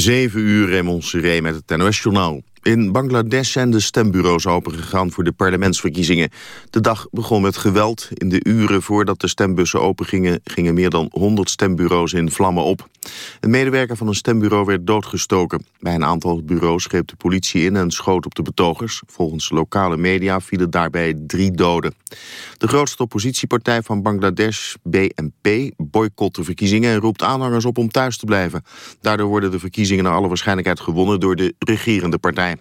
7 uur Raymond met het NOS-journaal. In Bangladesh zijn de stembureaus opengegaan voor de parlementsverkiezingen. De dag begon met geweld. In de uren voordat de stembussen opengingen... gingen meer dan 100 stembureaus in vlammen op. Een medewerker van een stembureau werd doodgestoken. Bij een aantal bureaus greep de politie in en schoot op de betogers. Volgens lokale media vielen daarbij drie doden. De grootste oppositiepartij van Bangladesh, BNP, boycott de verkiezingen... en roept aanhangers op om thuis te blijven. Daardoor worden de verkiezingen naar alle waarschijnlijkheid gewonnen... door de regerende partij.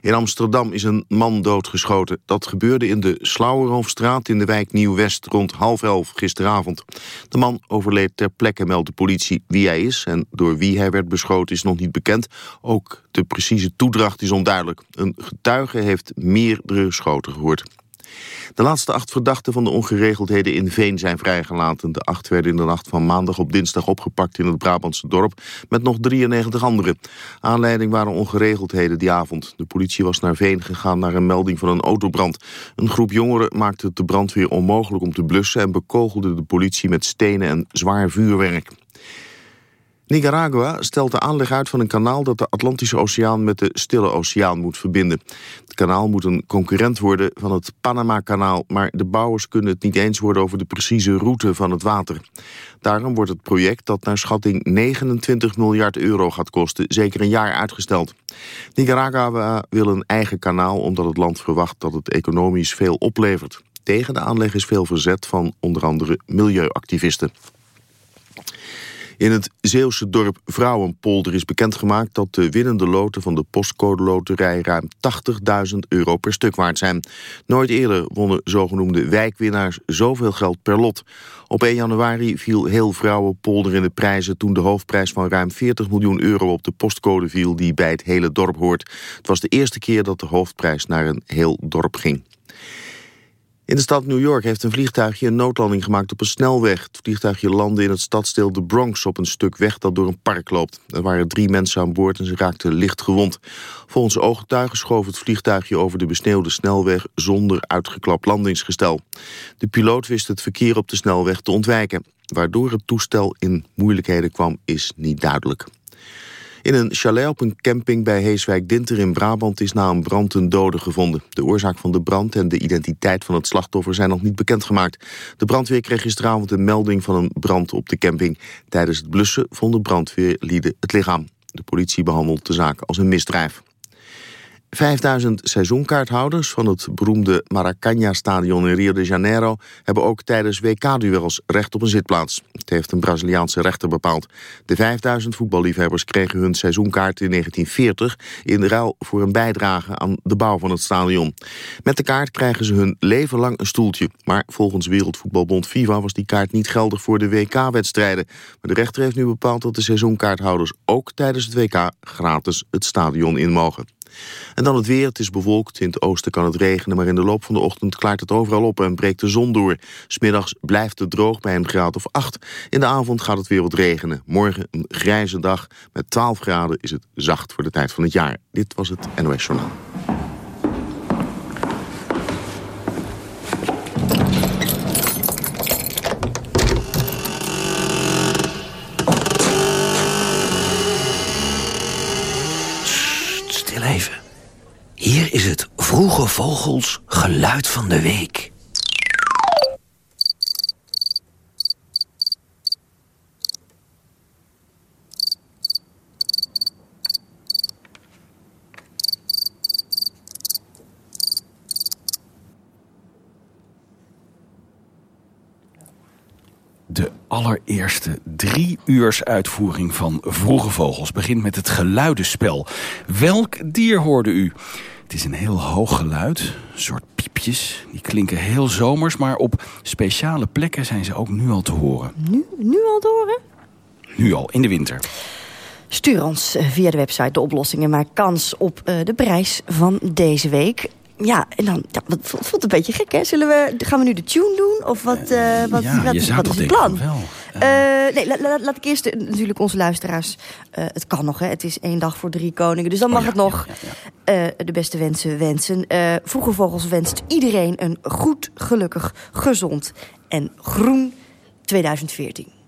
In Amsterdam is een man doodgeschoten. Dat gebeurde in de Slauerhoofdstraat in de wijk Nieuw-West rond half elf gisteravond. De man overleed ter plekke, meldt de politie. Wie hij is en door wie hij werd beschoten is nog niet bekend. Ook de precieze toedracht is onduidelijk. Een getuige heeft meerdere schoten gehoord. De laatste acht verdachten van de ongeregeldheden in Veen zijn vrijgelaten. De acht werden in de nacht van maandag op dinsdag opgepakt in het Brabantse dorp... met nog 93 anderen. Aanleiding waren ongeregeldheden die avond. De politie was naar Veen gegaan naar een melding van een autobrand. Een groep jongeren maakte het de brandweer onmogelijk om te blussen... en bekogelde de politie met stenen en zwaar vuurwerk. Nicaragua stelt de aanleg uit van een kanaal dat de Atlantische Oceaan met de Stille Oceaan moet verbinden. Het kanaal moet een concurrent worden van het Panama-kanaal, maar de bouwers kunnen het niet eens worden over de precieze route van het water. Daarom wordt het project dat naar schatting 29 miljard euro gaat kosten zeker een jaar uitgesteld. Nicaragua wil een eigen kanaal omdat het land verwacht dat het economisch veel oplevert. Tegen de aanleg is veel verzet van onder andere milieuactivisten. In het Zeeuwse dorp Vrouwenpolder is bekendgemaakt dat de winnende loten van de postcode loterij ruim 80.000 euro per stuk waard zijn. Nooit eerder wonnen zogenoemde wijkwinnaars zoveel geld per lot. Op 1 januari viel heel Vrouwenpolder in de prijzen toen de hoofdprijs van ruim 40 miljoen euro op de postcode viel die bij het hele dorp hoort. Het was de eerste keer dat de hoofdprijs naar een heel dorp ging. In de stad New York heeft een vliegtuigje een noodlanding gemaakt op een snelweg. Het vliegtuigje landde in het stadsdeel de Bronx op een stuk weg dat door een park loopt. Er waren drie mensen aan boord en ze raakten licht gewond. Volgens ooggetuigen schoof het vliegtuigje over de besneeuwde snelweg zonder uitgeklapt landingsgestel. De piloot wist het verkeer op de snelweg te ontwijken. Waardoor het toestel in moeilijkheden kwam is niet duidelijk. In een chalet op een camping bij Heeswijk-Dinter in Brabant is na een brand een dode gevonden. De oorzaak van de brand en de identiteit van het slachtoffer zijn nog niet bekendgemaakt. De brandweer kreeg gisteravond een melding van een brand op de camping. Tijdens het blussen vonden brandweerlieden het lichaam. De politie behandelt de zaak als een misdrijf. 5000 seizoenkaarthouders van het beroemde Maracanã-stadion in Rio de Janeiro... hebben ook tijdens WK-duels recht op een zitplaats. Het heeft een Braziliaanse rechter bepaald. De 5000 voetballiefhebbers kregen hun seizoenkaart in 1940... in ruil voor een bijdrage aan de bouw van het stadion. Met de kaart krijgen ze hun leven lang een stoeltje. Maar volgens Wereldvoetbalbond FIFA was die kaart niet geldig voor de WK-wedstrijden. Maar de rechter heeft nu bepaald dat de seizoenkaarthouders... ook tijdens het WK gratis het stadion in mogen. En dan het weer. Het is bewolkt. In het oosten kan het regenen, maar in de loop van de ochtend klaart het overal op en breekt de zon door. Smiddags blijft het droog bij een graad of 8. In de avond gaat het weer wat regenen. Morgen een grijze dag. Met 12 graden is het zacht voor de tijd van het jaar. Dit was het NOS Journaal. Hier is het Vroege Vogels Geluid van de Week. De allereerste drie uurs uitvoering van Vroege Vogels begint met het geluidenspel. Welk dier hoorde u? Het is een heel hoog geluid, een soort piepjes. Die klinken heel zomers, maar op speciale plekken zijn ze ook nu al te horen. Nu, nu al te horen? Nu al, in de winter. Stuur ons eh, via de website de oplossingen. Maak kans op uh, de prijs van deze week. Ja, en dan ja, het voelt een beetje gek, hè? Zullen we, gaan we nu de tune doen? Of wat, uh, wat, ja, wat, je wat is het plan? Wel. Uh, nee, la, la, laat ik eerst de, natuurlijk onze luisteraars... Uh, het kan nog, hè? Het is één dag voor drie koningen. Dus dan mag oh, ja, het nog de beste wensen wensen. Vroege Vogels wenst iedereen een goed, gelukkig, gezond en groen 2014.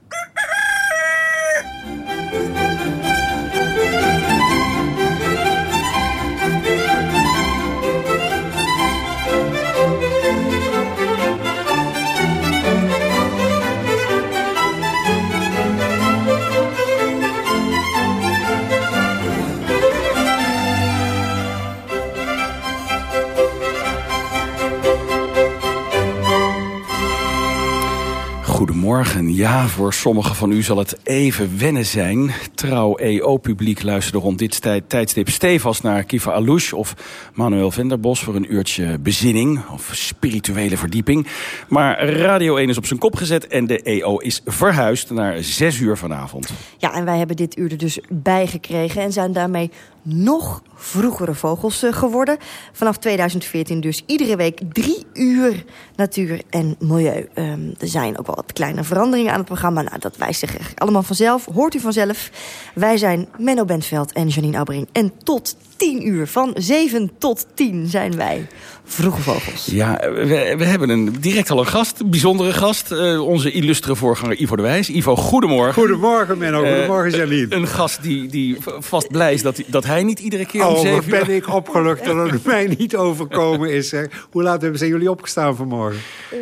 Ja, voor sommigen van u zal het even wennen zijn. Trouw EO-publiek luisterde rond dit tijd, tijdstip stevast naar Kiva Alouche of Manuel Venderbos voor een uurtje bezinning of spirituele verdieping. Maar Radio 1 is op zijn kop gezet en de EO is verhuisd naar 6 uur vanavond. Ja, en wij hebben dit uur er dus bijgekregen en zijn daarmee nog vroegere vogels eh, geworden. Vanaf 2014 dus iedere week drie uur natuur en milieu. Um, er zijn ook wel wat kleine veranderingen aan het programma. Nou, dat wijst zich allemaal vanzelf. Hoort u vanzelf. Wij zijn Menno Bentveld en Janine Aubering. En tot 10 uur, van 7 tot 10 zijn wij Vroege Vogels. Ja, we, we hebben een, direct al een gast, een bijzondere gast. Uh, onze illustere voorganger Ivo de Wijs. Ivo, goedemorgen. Goedemorgen Menno, uh, goedemorgen Janine. Een gast die, die vast blij is dat, dat hij niet iedere keer om oh, 7 uur... ben ik opgelucht dat het mij niet overkomen is. Hè. Hoe laat zijn jullie opgestaan vanmorgen? Uh,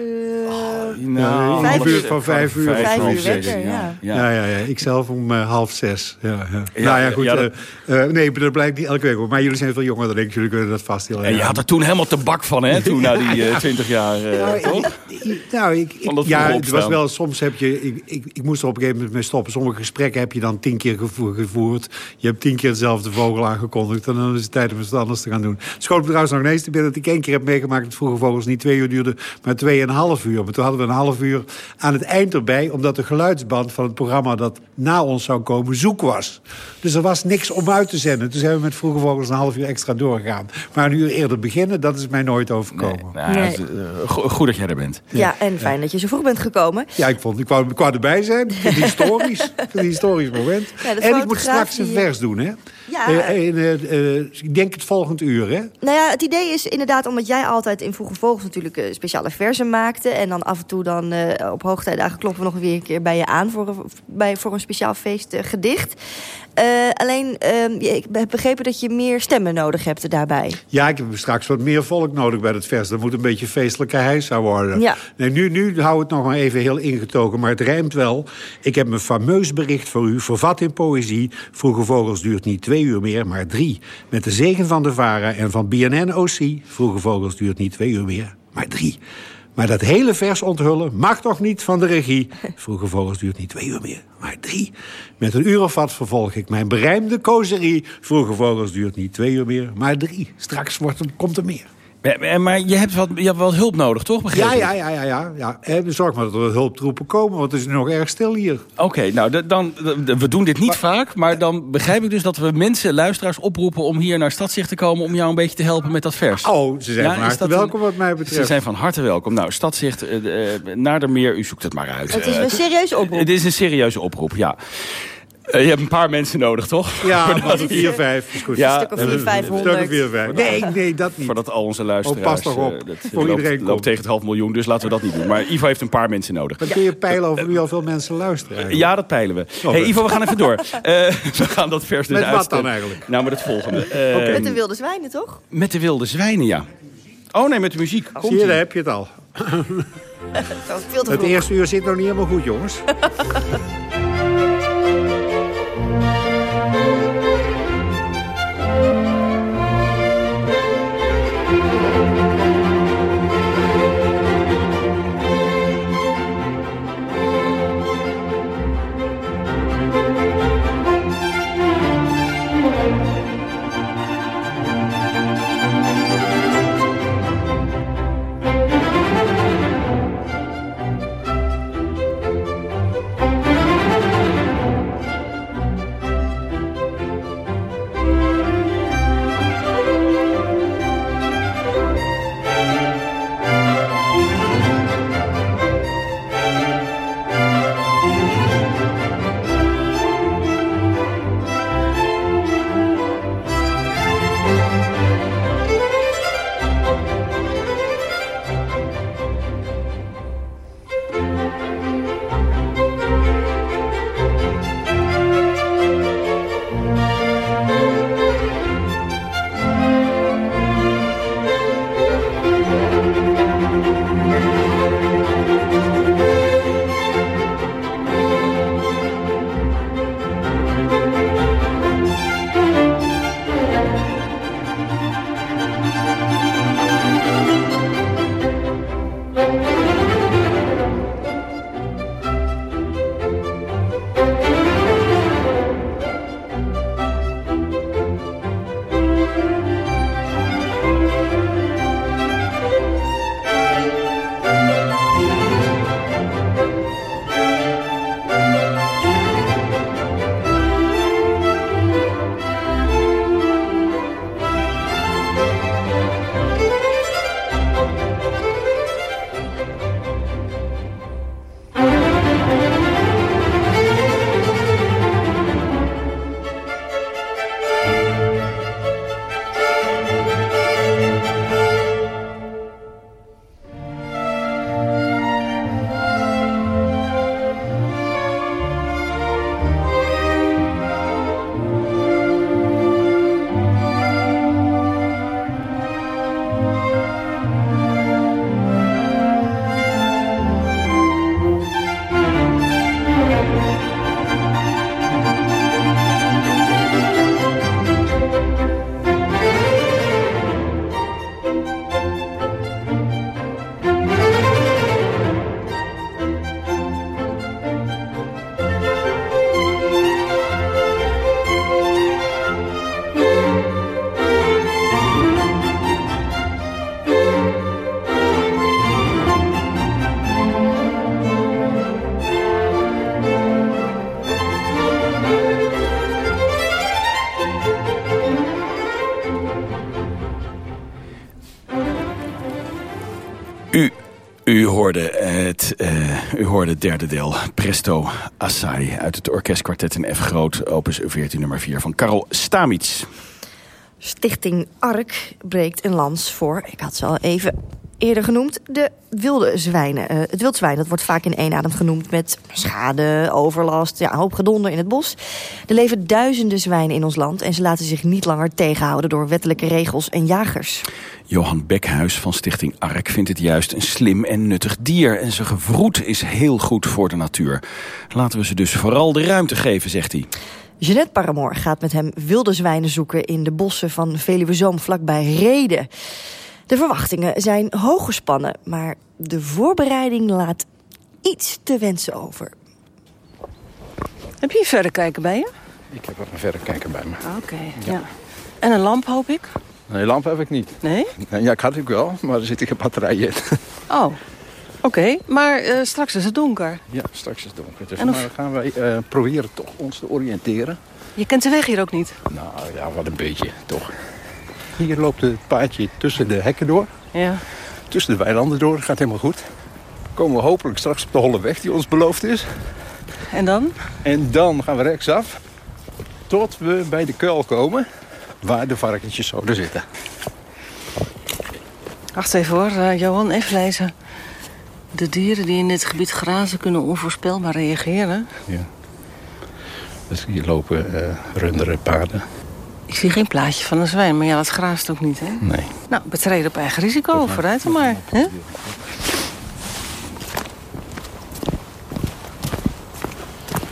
oh, nou, in de buurt van vijf uur. Vijf, vijf uur wekker, ja. Ja. Ja, ja, ja. Ik zelf om uh, half zes. Ja, ja. ja nou ja, goed. Ja, dat... uh, nee, dat blijkt niet elke week. Maar jullie zijn veel jonger dan ik. Jullie kunnen dat vast heel En je had er toen helemaal te bak van, hè? Toen na die uh, 20 jaar, nou, toch? Nou, ik, ik ja, het was wel, soms heb je... Ik, ik, ik moest er op een gegeven moment mee stoppen. Sommige gesprekken heb je dan tien keer gevoerd. Je hebt tien keer dezelfde vogel aangekondigd. En dan is het tijd om iets anders te gaan doen. Het schoot me trouwens nog ineens te binnen dat ik één keer heb meegemaakt... dat vroege vogels niet twee uur duurde, maar tweeënhalf uur. Maar toen hadden we een half uur aan het eind erbij... omdat de geluidsband van het programma dat na ons zou komen zoek was. Dus er was niks om uit te zenden. Toen zijn we met vroege vogels een half uur extra doorgegaan. Maar een uur eerder beginnen, dat is mij nooit overkomen. Nee, nou, nee. Uh, goed dat jij er bent. Ja, ja en fijn ja. dat je zo vroeg bent gekomen. Ja, ik, vond, ik, wou, ik wou erbij zijn. Ik vind het historisch. een historisch moment. Ja, en ik moet straks een vers doen, hè? Ja. Uh, uh, uh, ik denk het volgend uur, hè? Nou ja, het idee is inderdaad, omdat jij altijd in Vroege Vogels natuurlijk speciale versen maakte. En dan af en toe dan op hoogtijdagen kloppen we nog weer een keer bij je aan voor een, bij, voor een speciaal feestgedicht. Alleen, ik heb begrepen dat je meer stemmen nodig hebt daarbij. Ja, ik heb straks wat meer volk nodig bij het vers. Dat moet een beetje feestelijke heisa worden. Ja. Nee, nu, nu hou het nog maar even heel ingetogen, maar het rijmt wel. Ik heb een fameus bericht voor u, vervat in poëzie. Vroege Vogels duurt niet twee uur meer, maar drie. Met de zegen van de VARA en van BNN-OC. Vroege Vogels duurt niet twee uur meer, maar drie. Maar dat hele vers onthullen mag toch niet van de regie. Vroege Vogels duurt niet twee uur meer, maar drie. Met een uur of wat vervolg ik mijn berijmde kozerie. Vroege Vogels duurt niet twee uur meer, maar drie. Straks wordt komt er meer. Maar je hebt, wat, je hebt wat hulp nodig, toch? Begrijp ja, ja, ja, ja, ja. En zorg maar dat er hulptroepen komen, want het is nog erg stil hier. Oké, okay, nou, dan, we doen dit niet maar, vaak, maar dan begrijp ik dus dat we mensen, luisteraars, oproepen om hier naar Stadzicht te komen om jou een beetje te helpen met dat vers. Oh, ze zijn ja, van harte welkom wat mij betreft. Ze zijn van harte welkom. Nou, Stadzicht, uh, uh, naar de meer, u zoekt het maar uit. Het is een serieuze oproep. Het is een serieuze oproep, ja. Uh, je hebt een paar mensen nodig, toch? Ja, maar vier, vijf is goed. Ja, een stuk of vier, vijfhonderd. Stuk of vier. Nee, nee, dat niet. Voordat al onze luisteraars... Oh, pas toch op. Uh, dat Voor loopt, iedereen loopt tegen het half miljoen, dus laten we dat niet doen. Maar Ivo heeft een paar mensen nodig. Dan kun je peilen over wie al veel mensen luisteren. Ja, dat peilen we. Oh, hey, Ivo, we gaan even door. we gaan dat vers dus Met wat dan eigenlijk? Nou, met het volgende. Okay. Met de wilde zwijnen, toch? Met de wilde zwijnen, ja. Oh nee, met de muziek. Komt Zie je, daar heb je het al. het eerste uur zit nog niet helemaal goed, jongens. Derde deel, Presto Assai... uit het orkestkwartet in F groot, opus 14 nummer 4 van Karel Stamitz. Stichting ARK breekt een lans voor, ik had ze al even eerder genoemd, de wilde zwijnen. Uh, het wildzwijn dat wordt vaak in één adem genoemd met schade, overlast, ja, hoop gedonder in het bos. Er leven duizenden zwijnen in ons land en ze laten zich niet langer tegenhouden door wettelijke regels en jagers. Johan Bekhuis van Stichting ARK vindt het juist een slim en nuttig dier. En zijn gevroed is heel goed voor de natuur. Laten we ze dus vooral de ruimte geven, zegt hij. Jeanette Paramoor gaat met hem wilde zwijnen zoeken... in de bossen van Veluwezoom vlakbij Reden. De verwachtingen zijn hoog gespannen, maar de voorbereiding laat iets te wensen over. Heb je een verrekijker bij je? Ik heb een verrekijker bij me. Ah, oké, ja. En een lamp, hoop ik? Nee, lamp heb ik niet. Nee? Ja, ik had ik wel, maar er zit geen batterij in. Oh, oké. Maar uh, straks is het donker. Ja, straks is het donker. Dus en of... maar gaan wij uh, proberen toch ons te oriënteren. Je kent de weg hier ook niet? Nou ja, wat een beetje, toch. Hier loopt het paadje tussen de hekken door. Ja. Tussen de weilanden door. Dat gaat helemaal goed. Komen we hopelijk straks op de holle weg die ons beloofd is. En dan? En dan gaan we rechtsaf. Tot we bij de kuil komen. Waar de varkentjes zouden zitten. Wacht even hoor, uh, Johan, even lezen. De dieren die in dit gebied grazen kunnen onvoorspelbaar reageren. Ja. Dus hier lopen uh, runderen, paarden. Ik zie geen plaatje van een zwijn, maar ja, dat graast ook niet, hè? Nee. Nou, betreden op eigen risico, vooruit dan maar. Hè?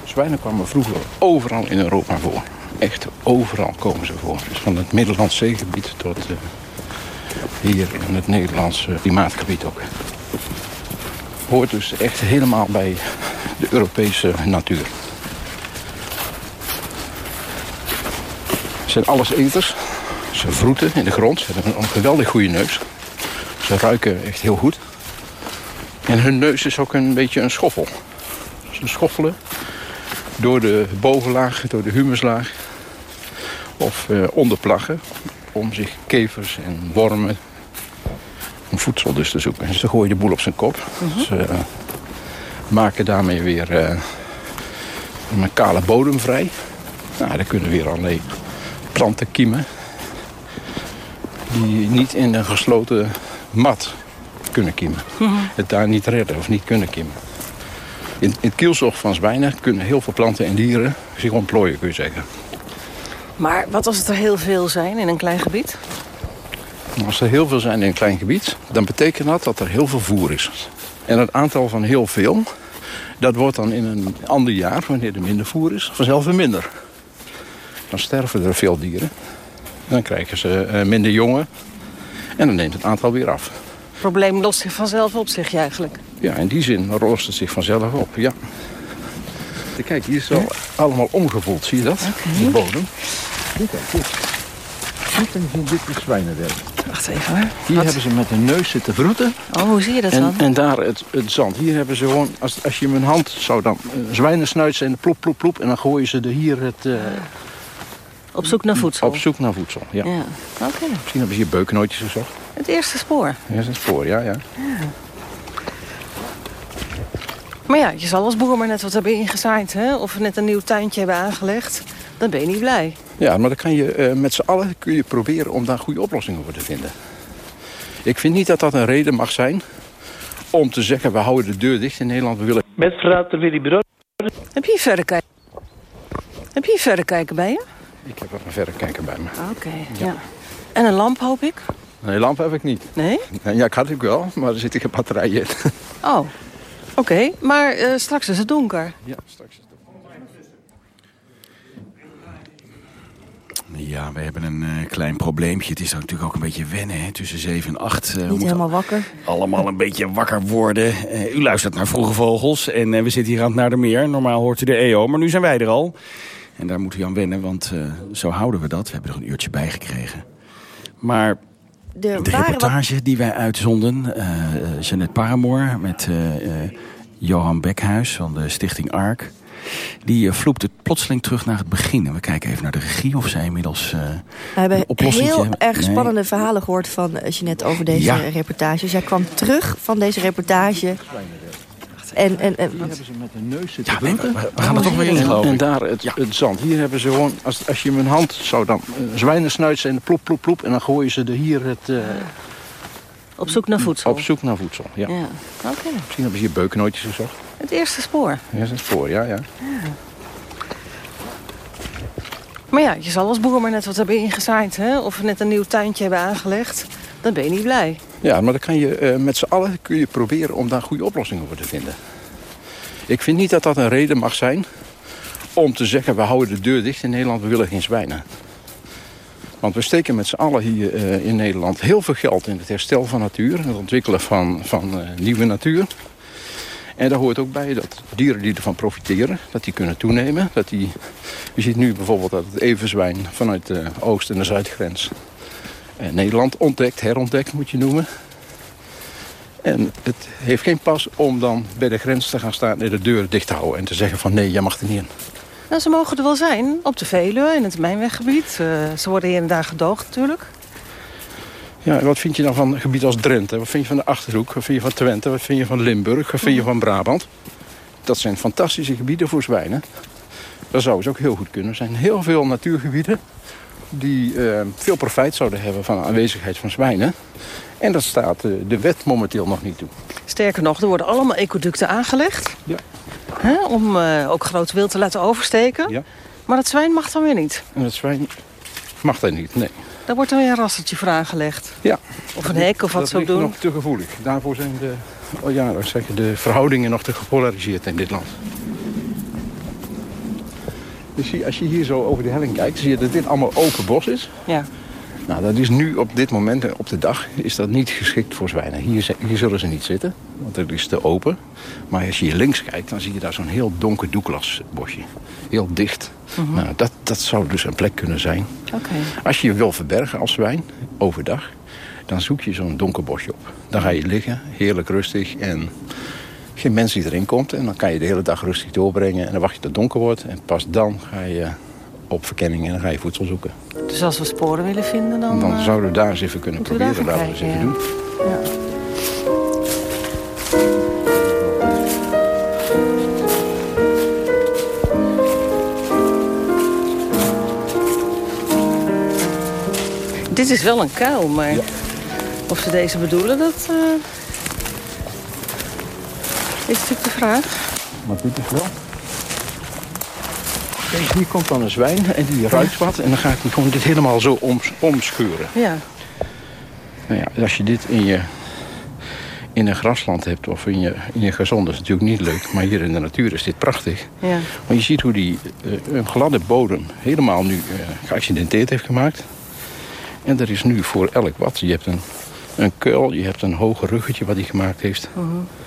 Zwijnen kwamen vroeger overal in Europa voor. Echt overal komen ze voor. Dus van het Middellandse zeegebied tot uh, hier in het Nederlandse klimaatgebied ook. Hoort dus echt helemaal bij de Europese natuur. Zijn alleseters. Ze vroeten in de grond. Ze hebben een geweldig goede neus. Ze ruiken echt heel goed. En hun neus is ook een beetje een schoffel. Ze schoffelen door de bovenlaag, door de humuslaag of uh, onderplaggen om zich kevers en wormen om voedsel dus te zoeken. Ze gooien de boel op zijn kop. Mhm. Ze uh, maken daarmee weer uh, een kale bodem vrij. Nou, dan kunnen weer allerlei planten kiemen die niet in een gesloten mat kunnen kiemen. Mhm. Het daar niet redden of niet kunnen kiemen. In, in het kielzog van zwijnen kunnen heel veel planten en dieren zich ontplooien, kun je zeggen. Maar wat als het er heel veel zijn in een klein gebied? Als er heel veel zijn in een klein gebied, dan betekent dat dat er heel veel voer is. En het aantal van heel veel, dat wordt dan in een ander jaar, wanneer er minder voer is, vanzelf weer minder. Dan sterven er veel dieren. Dan krijgen ze eh, minder jongen. En dan neemt het aantal weer af. Het probleem lost zich vanzelf op, zeg je eigenlijk? Ja, in die zin lost het zich vanzelf op, ja. Kijk, hier is al allemaal omgevoeld, zie je dat? Okay. De bodem. Kijk, dit. Dit is dit zwijnenwerk. Wacht even hoor. Hier hebben ze met hun neus zitten vroeten. Oh, hoe zie je dat en, dan? En daar het, het zand. Hier hebben ze gewoon, als, als je met een hand zou dan uh, zwijnensnuit zijn, plop, plop, plop. En dan gooien ze er hier het... Uh, op zoek naar voedsel? Op zoek naar voedsel, ja. ja. Oké. Misschien hebben ze hier beukennootjes gezocht. Het eerste spoor? Het eerste spoor, ja, ja. ja. Maar ja, je zal als boer maar net wat hebben ingezaaid, hè? Of net een nieuw tuintje hebben aangelegd. Dan ben je niet blij. Ja, maar dan kan je uh, met z'n allen kun je proberen om daar goede oplossingen voor te vinden. Ik vind niet dat dat een reden mag zijn om te zeggen... we houden de deur dicht in Nederland, we willen... Met frater Willy Brood. Heb je een verrekijker? Heb je een verrekijker bij je? Ik heb een verrekijker bij me. Oké, okay, ja. ja. En een lamp, hoop ik? Nee, lamp heb ik niet. Nee? Ja, ik had ik wel, maar er zit geen batterij in. Oh, oké. Maar uh, straks is het donker. Ja, straks is het donker. Ja, we hebben een uh, klein probleempje. Het is natuurlijk ook een beetje wennen hè? tussen 7 en 8. Uh, Niet helemaal wakker. Allemaal een beetje wakker worden. U luistert naar Vroege Vogels en we zitten hier aan het Naardermeer. Normaal hoort u de EO, maar nu zijn wij er al. En daar moet u aan wennen, want zo houden we dat. We hebben er een uurtje bij gekregen. Maar de, de reportage wat... die wij uitzonden, Jeannette Paramoor met Johan Bekhuis van de stichting ARK... die vloept het plotseling terug naar het begin. En we kijken even naar de regie of zij inmiddels uh, We hebben heel erg spannende verhalen gehoord van Jeanette over deze reportage. Zij kwam terug van deze reportage en, en, en, hier hebben ze met een neus zitten ja, we, gaan er toch weer in, En, en daar het, het, zand. Hier hebben ze gewoon, als, als je met een hand zou dan uh, zwijnensnuit zijn, plop, plop, plop. En dan gooien ze er hier het... Uh, op zoek naar voedsel? Op zoek naar voedsel, ja. ja. Okay. Misschien hebben ze hier beukennootjes gezocht. Het eerste spoor? Het eerste spoor, ja, ja. ja. Maar ja, je zal als boer maar net wat hebben ingezaaid, hè? Of net een nieuw tuintje hebben aangelegd. Dan ben je niet blij. Ja, maar dan kan je uh, met z'n allen kun je proberen om daar goede oplossingen voor te vinden. Ik vind niet dat dat een reden mag zijn om te zeggen... we houden de deur dicht in Nederland, we willen geen zwijnen. Want we steken met z'n allen hier uh, in Nederland heel veel geld... in het herstel van natuur, het ontwikkelen van, van uh, nieuwe natuur. En daar hoort ook bij dat dieren die ervan profiteren, dat die kunnen toenemen. Dat die, je ziet nu bijvoorbeeld dat het everzwijn vanuit de oost- en de zuidgrens... Uh, Nederland ontdekt, herontdekt moet je noemen. En het heeft geen pas om dan bij de grens te gaan staan en de deur dicht te houden. En te zeggen van nee, jij mag er niet in. Nou, ze mogen er wel zijn, op de Veluwe, in het Mijnweggebied. Uh, ze worden hier en daar gedoogd natuurlijk. Ja, wat vind je dan van een gebied als Drenthe? Wat vind je van de Achterhoek? Wat vind je van Twente? Wat vind je van Limburg? Wat vind je van Brabant? Dat zijn fantastische gebieden voor zwijnen. Dat zou ze ook heel goed kunnen. Er zijn heel veel natuurgebieden die uh, veel profijt zouden hebben van de aanwezigheid van zwijnen. En dat staat uh, de wet momenteel nog niet toe. Sterker nog, er worden allemaal ecoducten aangelegd. Ja. Hè, om uh, ook groot wild te laten oversteken. Ja. Maar het zwijn mag dan weer niet. En het zwijn mag dan niet, nee. Daar wordt dan weer een rasseltje voor aangelegd. Ja. Of een hek of wat zo doen. Dat is nog te gevoelig. Daarvoor zijn de, oh ja, zeggen, de verhoudingen nog te gepolariseerd in dit land. Dus als je hier zo over de helling kijkt, zie je dat dit allemaal open bos is. Ja. Nou, dat is nu op dit moment, eh, op de dag, is dat niet geschikt voor zwijnen. Hier, hier zullen ze niet zitten, want het is te open. Maar als je hier links kijkt, dan zie je daar zo'n heel donker doeklasbosje. Heel dicht. Mhm. Nou, dat, dat zou dus een plek kunnen zijn. Okay. Als je je wil verbergen als zwijn, overdag, dan zoek je zo'n donker bosje op. Dan ga je liggen, heerlijk rustig en geen mens die erin komt. En dan kan je de hele dag rustig doorbrengen. En dan wacht je tot het donker wordt. En pas dan ga je op verkenning en dan ga je voedsel zoeken. Dus als we sporen willen vinden dan... Dan uh, zouden we daar eens even kunnen proberen. Laten we eens even doen. Ja. Dit is wel een kuil, maar ja. of ze deze bedoelen, dat... Uh... Is natuurlijk de vraag. Maar dit is wel. Kijk, hier komt dan een zwijn en die ruikt wat. En dan ga ik gewoon dit helemaal zo om, omscheuren. Ja. Nou ja, als je dit in je in een grasland hebt of in je, in je gazon, dat is natuurlijk niet leuk. Maar hier in de natuur is dit prachtig. Ja. Maar je ziet hoe die uh, een gladde bodem helemaal nu uh, geaccidenteerd heeft gemaakt. En er is nu voor elk wat. Je hebt een, een kuil, je hebt een hoger ruggetje wat hij gemaakt heeft. Uh -huh.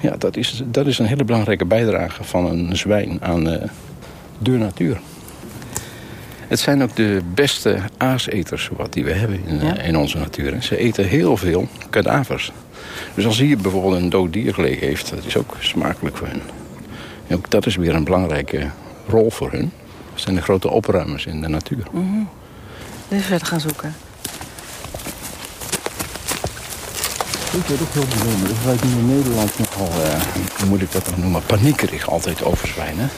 Ja, dat is, dat is een hele belangrijke bijdrage van een zwijn aan uh, de natuur. Het zijn ook de beste aaseters wat die we hebben in, ja. in onze natuur. Ze eten heel veel kadavers. Dus als hier bijvoorbeeld een dood dier gelegen heeft, dat is ook smakelijk voor hen. En ook dat is weer een belangrijke rol voor hun. Dat zijn de grote opruimers in de natuur. Mm -hmm. Even verder gaan zoeken. Ik het ook heel bijzonder. Dus wij doen in Nederland nogal, uh, hoe moet ik dat dan noemen, paniekerig altijd over zwijnen.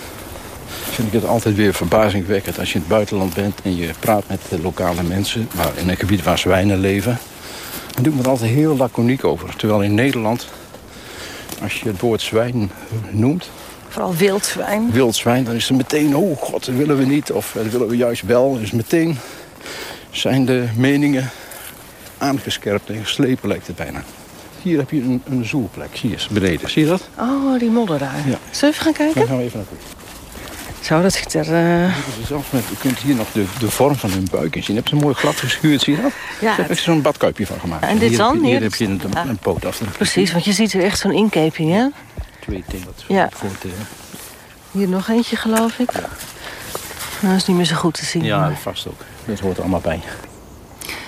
Vind ik het altijd weer verbazingwekkend als je in het buitenland bent en je praat met lokale mensen waar, in een gebied waar zwijnen leven. Dan doet men er altijd heel laconiek over. Terwijl in Nederland, als je het woord zwijn noemt, Vooral wild zwijn. Wild zwijn, dan is er meteen, oh god, dat willen we niet. Of dat willen we juist wel. Dus meteen zijn de meningen aangescherpt en geslepen lijkt het bijna. Hier heb je een, een zoelplek. Hier, beneden. Zie je dat? Oh, die modder daar. Ja. Zullen we even gaan kijken? Dan gaan we even naartoe. Zo, dat ziet er... Uh... Zelfs met, je kunt hier nog de, de vorm van hun buik in zien. Je hebt ze mooi glad geschuurd, zie je dat? Ja. Daar heb je zo'n badkuipje van gemaakt. En dit hier, dan? Hier, hier heb je een, een, een poot af. Precies, want je ziet er echt zo'n inkeping, hè? Twee teelt. Ja. Voor te... Hier nog eentje, geloof ik. Ja. Nou, dat is niet meer zo goed te zien. Ja, vast ook. Dat hoort er allemaal bij.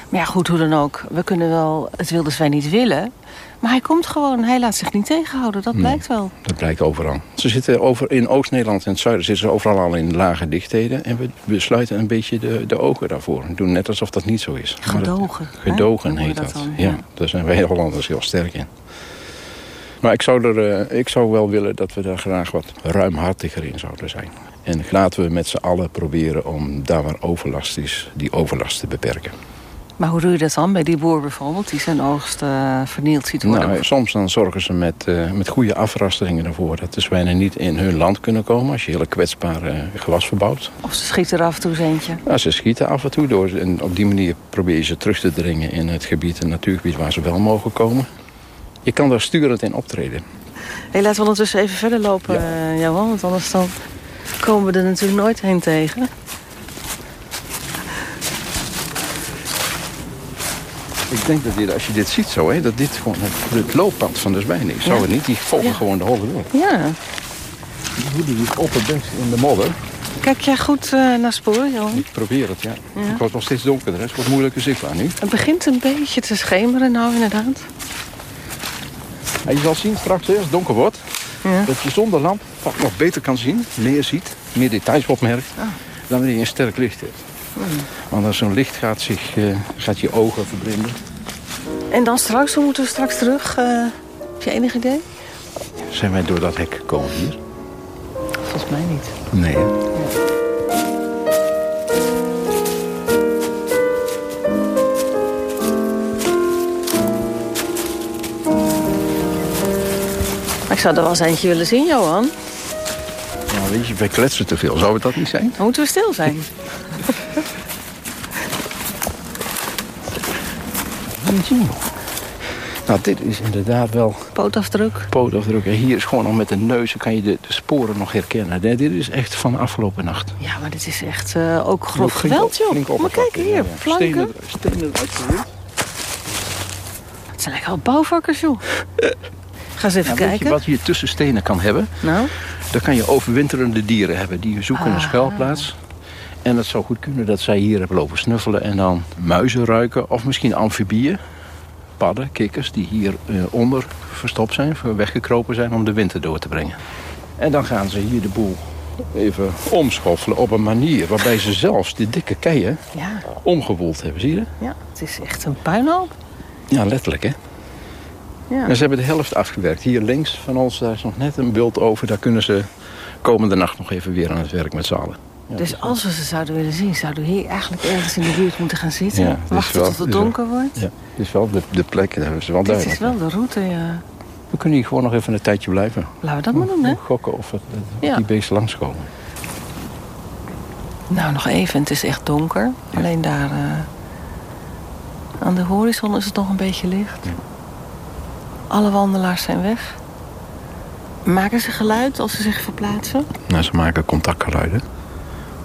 Maar ja, goed, hoe dan ook. We kunnen wel het wilde zwijn niet willen. Maar hij komt gewoon, hij laat zich niet tegenhouden, dat blijkt wel. Dat blijkt overal. Ze zitten over, in Oost-Nederland en het zuiden zitten ze overal al in lage dichtheden. En we, sluiten een beetje de, de ogen daarvoor. We doen net alsof dat niet zo is. Gedogen. gedogen heet dat. dat ja. daar zijn wij Hollanders heel sterk in. Maar ik zou, er, uh, ik zou wel willen dat we daar graag wat ruimhartiger in zouden zijn. En laten we met z'n allen proberen om daar waar overlast is, die overlast te beperken. Maar hoe doe je dat dan bij die boer bijvoorbeeld... die zijn oogst uh, vernield ziet worden? Nou, soms dan zorgen ze met, uh, met goede afrasteringen ervoor... dat de zwijnen niet in hun land kunnen komen... als je hele kwetsbare gewas verbouwt. Of ze schieten er af en toe eens eentje? Ja, ze schieten af en toe door. En op die manier probeer je ze terug te dringen in het gebied... het natuurgebied waar ze wel mogen komen. Je kan daar sturend in optreden. Hey, laten we ondertussen even verder lopen, ja. Johan, want anders dan komen we er natuurlijk nooit heen tegen. Ik denk dat dit, als je dit ziet zo, hè, dat dit gewoon het, het looppad van de zwijnen is. Zou het niet? Die volgen ja. gewoon de hoge door. Ja. Die die op het best in de modder. Kijk jij goed uh, naar sporen, Johan? Ik probeer het, ja. ja. Het wordt nog steeds donkerder. Het wordt moeilijker zichtbaar nu. Het begint een beetje te schemeren nou, inderdaad. En je zal zien straks, als het donker wordt... Ja. dat je zonder lamp vaak nog beter kan zien, meer ziet, meer details opmerkt... Ah. dan wanneer je een sterk licht hebt. Mm. Want als zo'n licht gaat, zich, uh, gaat je ogen verblinden. En dan straks, hoe moeten we straks terug? Uh, heb je enig idee? Zijn wij door dat hek gekomen hier? Volgens mij niet. Nee. Ik zou er wel eens eentje willen zien, Johan. Nou, weet je, wij kletsen te veel. Zou het dat niet zijn? Dan moeten we stil zijn. Nou, dit is inderdaad wel... Pootafdruk. Pootafdruk. En hier is gewoon nog met de neus, kan je de, de sporen nog herkennen. Dit is echt van afgelopen nacht. Ja, maar dit is echt uh, ook grof geweld, joh. Maar kijk hier, ja, planken. Stenen, stenen. Het zijn lekker al bouwvakkers, joh. Ga eens even nou, kijken. wat je tussen stenen kan hebben? Nou? Dan kan je overwinterende dieren hebben. Die zoeken ah. een schuilplaats. En het zou goed kunnen dat zij hier hebben lopen snuffelen... en dan muizen ruiken. Of misschien amfibieën. Padden, kikkers, die hier uh, onder verstopt zijn. Weggekropen zijn om de winter door te brengen. En dan gaan ze hier de boel even omschoffelen op een manier... waarbij ze zelfs die dikke keien ja. omgewoeld hebben. Zie je Ja, het is echt een puinhoop. Ja, letterlijk, hè? Ja. En ze hebben de helft afgewerkt. Hier links van ons, daar is nog net een bult over. Daar kunnen ze komende nacht nog even weer aan het werk met z'n allen. Ja, dus als we ze zouden willen zien, zouden we hier eigenlijk ergens in de buurt moeten gaan zitten. Ja, wachten wel, tot het donker wordt. Ja, dit is wel de, de plek, daar hebben ze wel duidelijk. Dit is wel de route, ja. We kunnen hier gewoon nog even een tijdje blijven. Laten we dat maar doen, hè? Gokken of, het, of die beesten langskomen. Nou, nog even. Het is echt donker. Alleen daar uh, aan de horizon is het nog een beetje licht. Alle wandelaars zijn weg. Maken ze geluid als ze zich verplaatsen? Nou, ze maken contactgeluiden.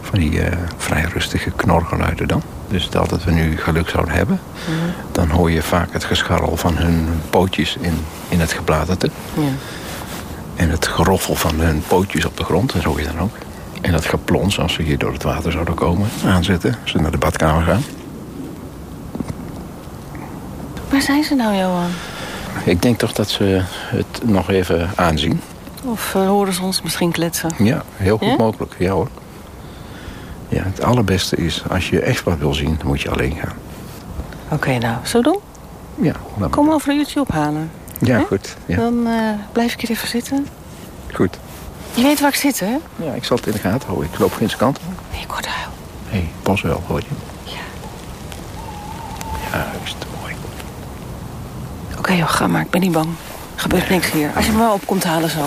Van die uh, vrij rustige knorgeluiden dan. Dus stel dat we nu geluk zouden hebben... Mm -hmm. dan hoor je vaak het gescharrel van hun pootjes in, in het gebladerte. Ja. En het geroffel van hun pootjes op de grond, dat hoor je dan ook. En dat geplons, als we hier door het water zouden komen, aanzetten. Als we naar de badkamer gaan. Waar zijn ze nou, Johan? Ik denk toch dat ze het nog even aanzien. Of uh, horen ze ons misschien kletsen? Ja, heel goed ja? mogelijk. Ja hoor. Ja, het allerbeste is, als je echt wat wil zien, dan moet je alleen gaan. Oké, okay, nou, zo doen? Ja. Dan Kom over een uurtje ophalen. Ja, He? goed. Ja. Dan uh, blijf ik hier even zitten. Goed. Je weet waar ik zit, hè? Ja, ik zal het in de gaten houden. Ik loop geen kant. Hé, hey, Kortuil. Hé, hey, Boswel, hoor je? Ja. Juist, mooi. Oké, okay, joh, ga maar. Ik ben niet bang. Er gebeurt niks hier. Als je me maar op komt halen zo.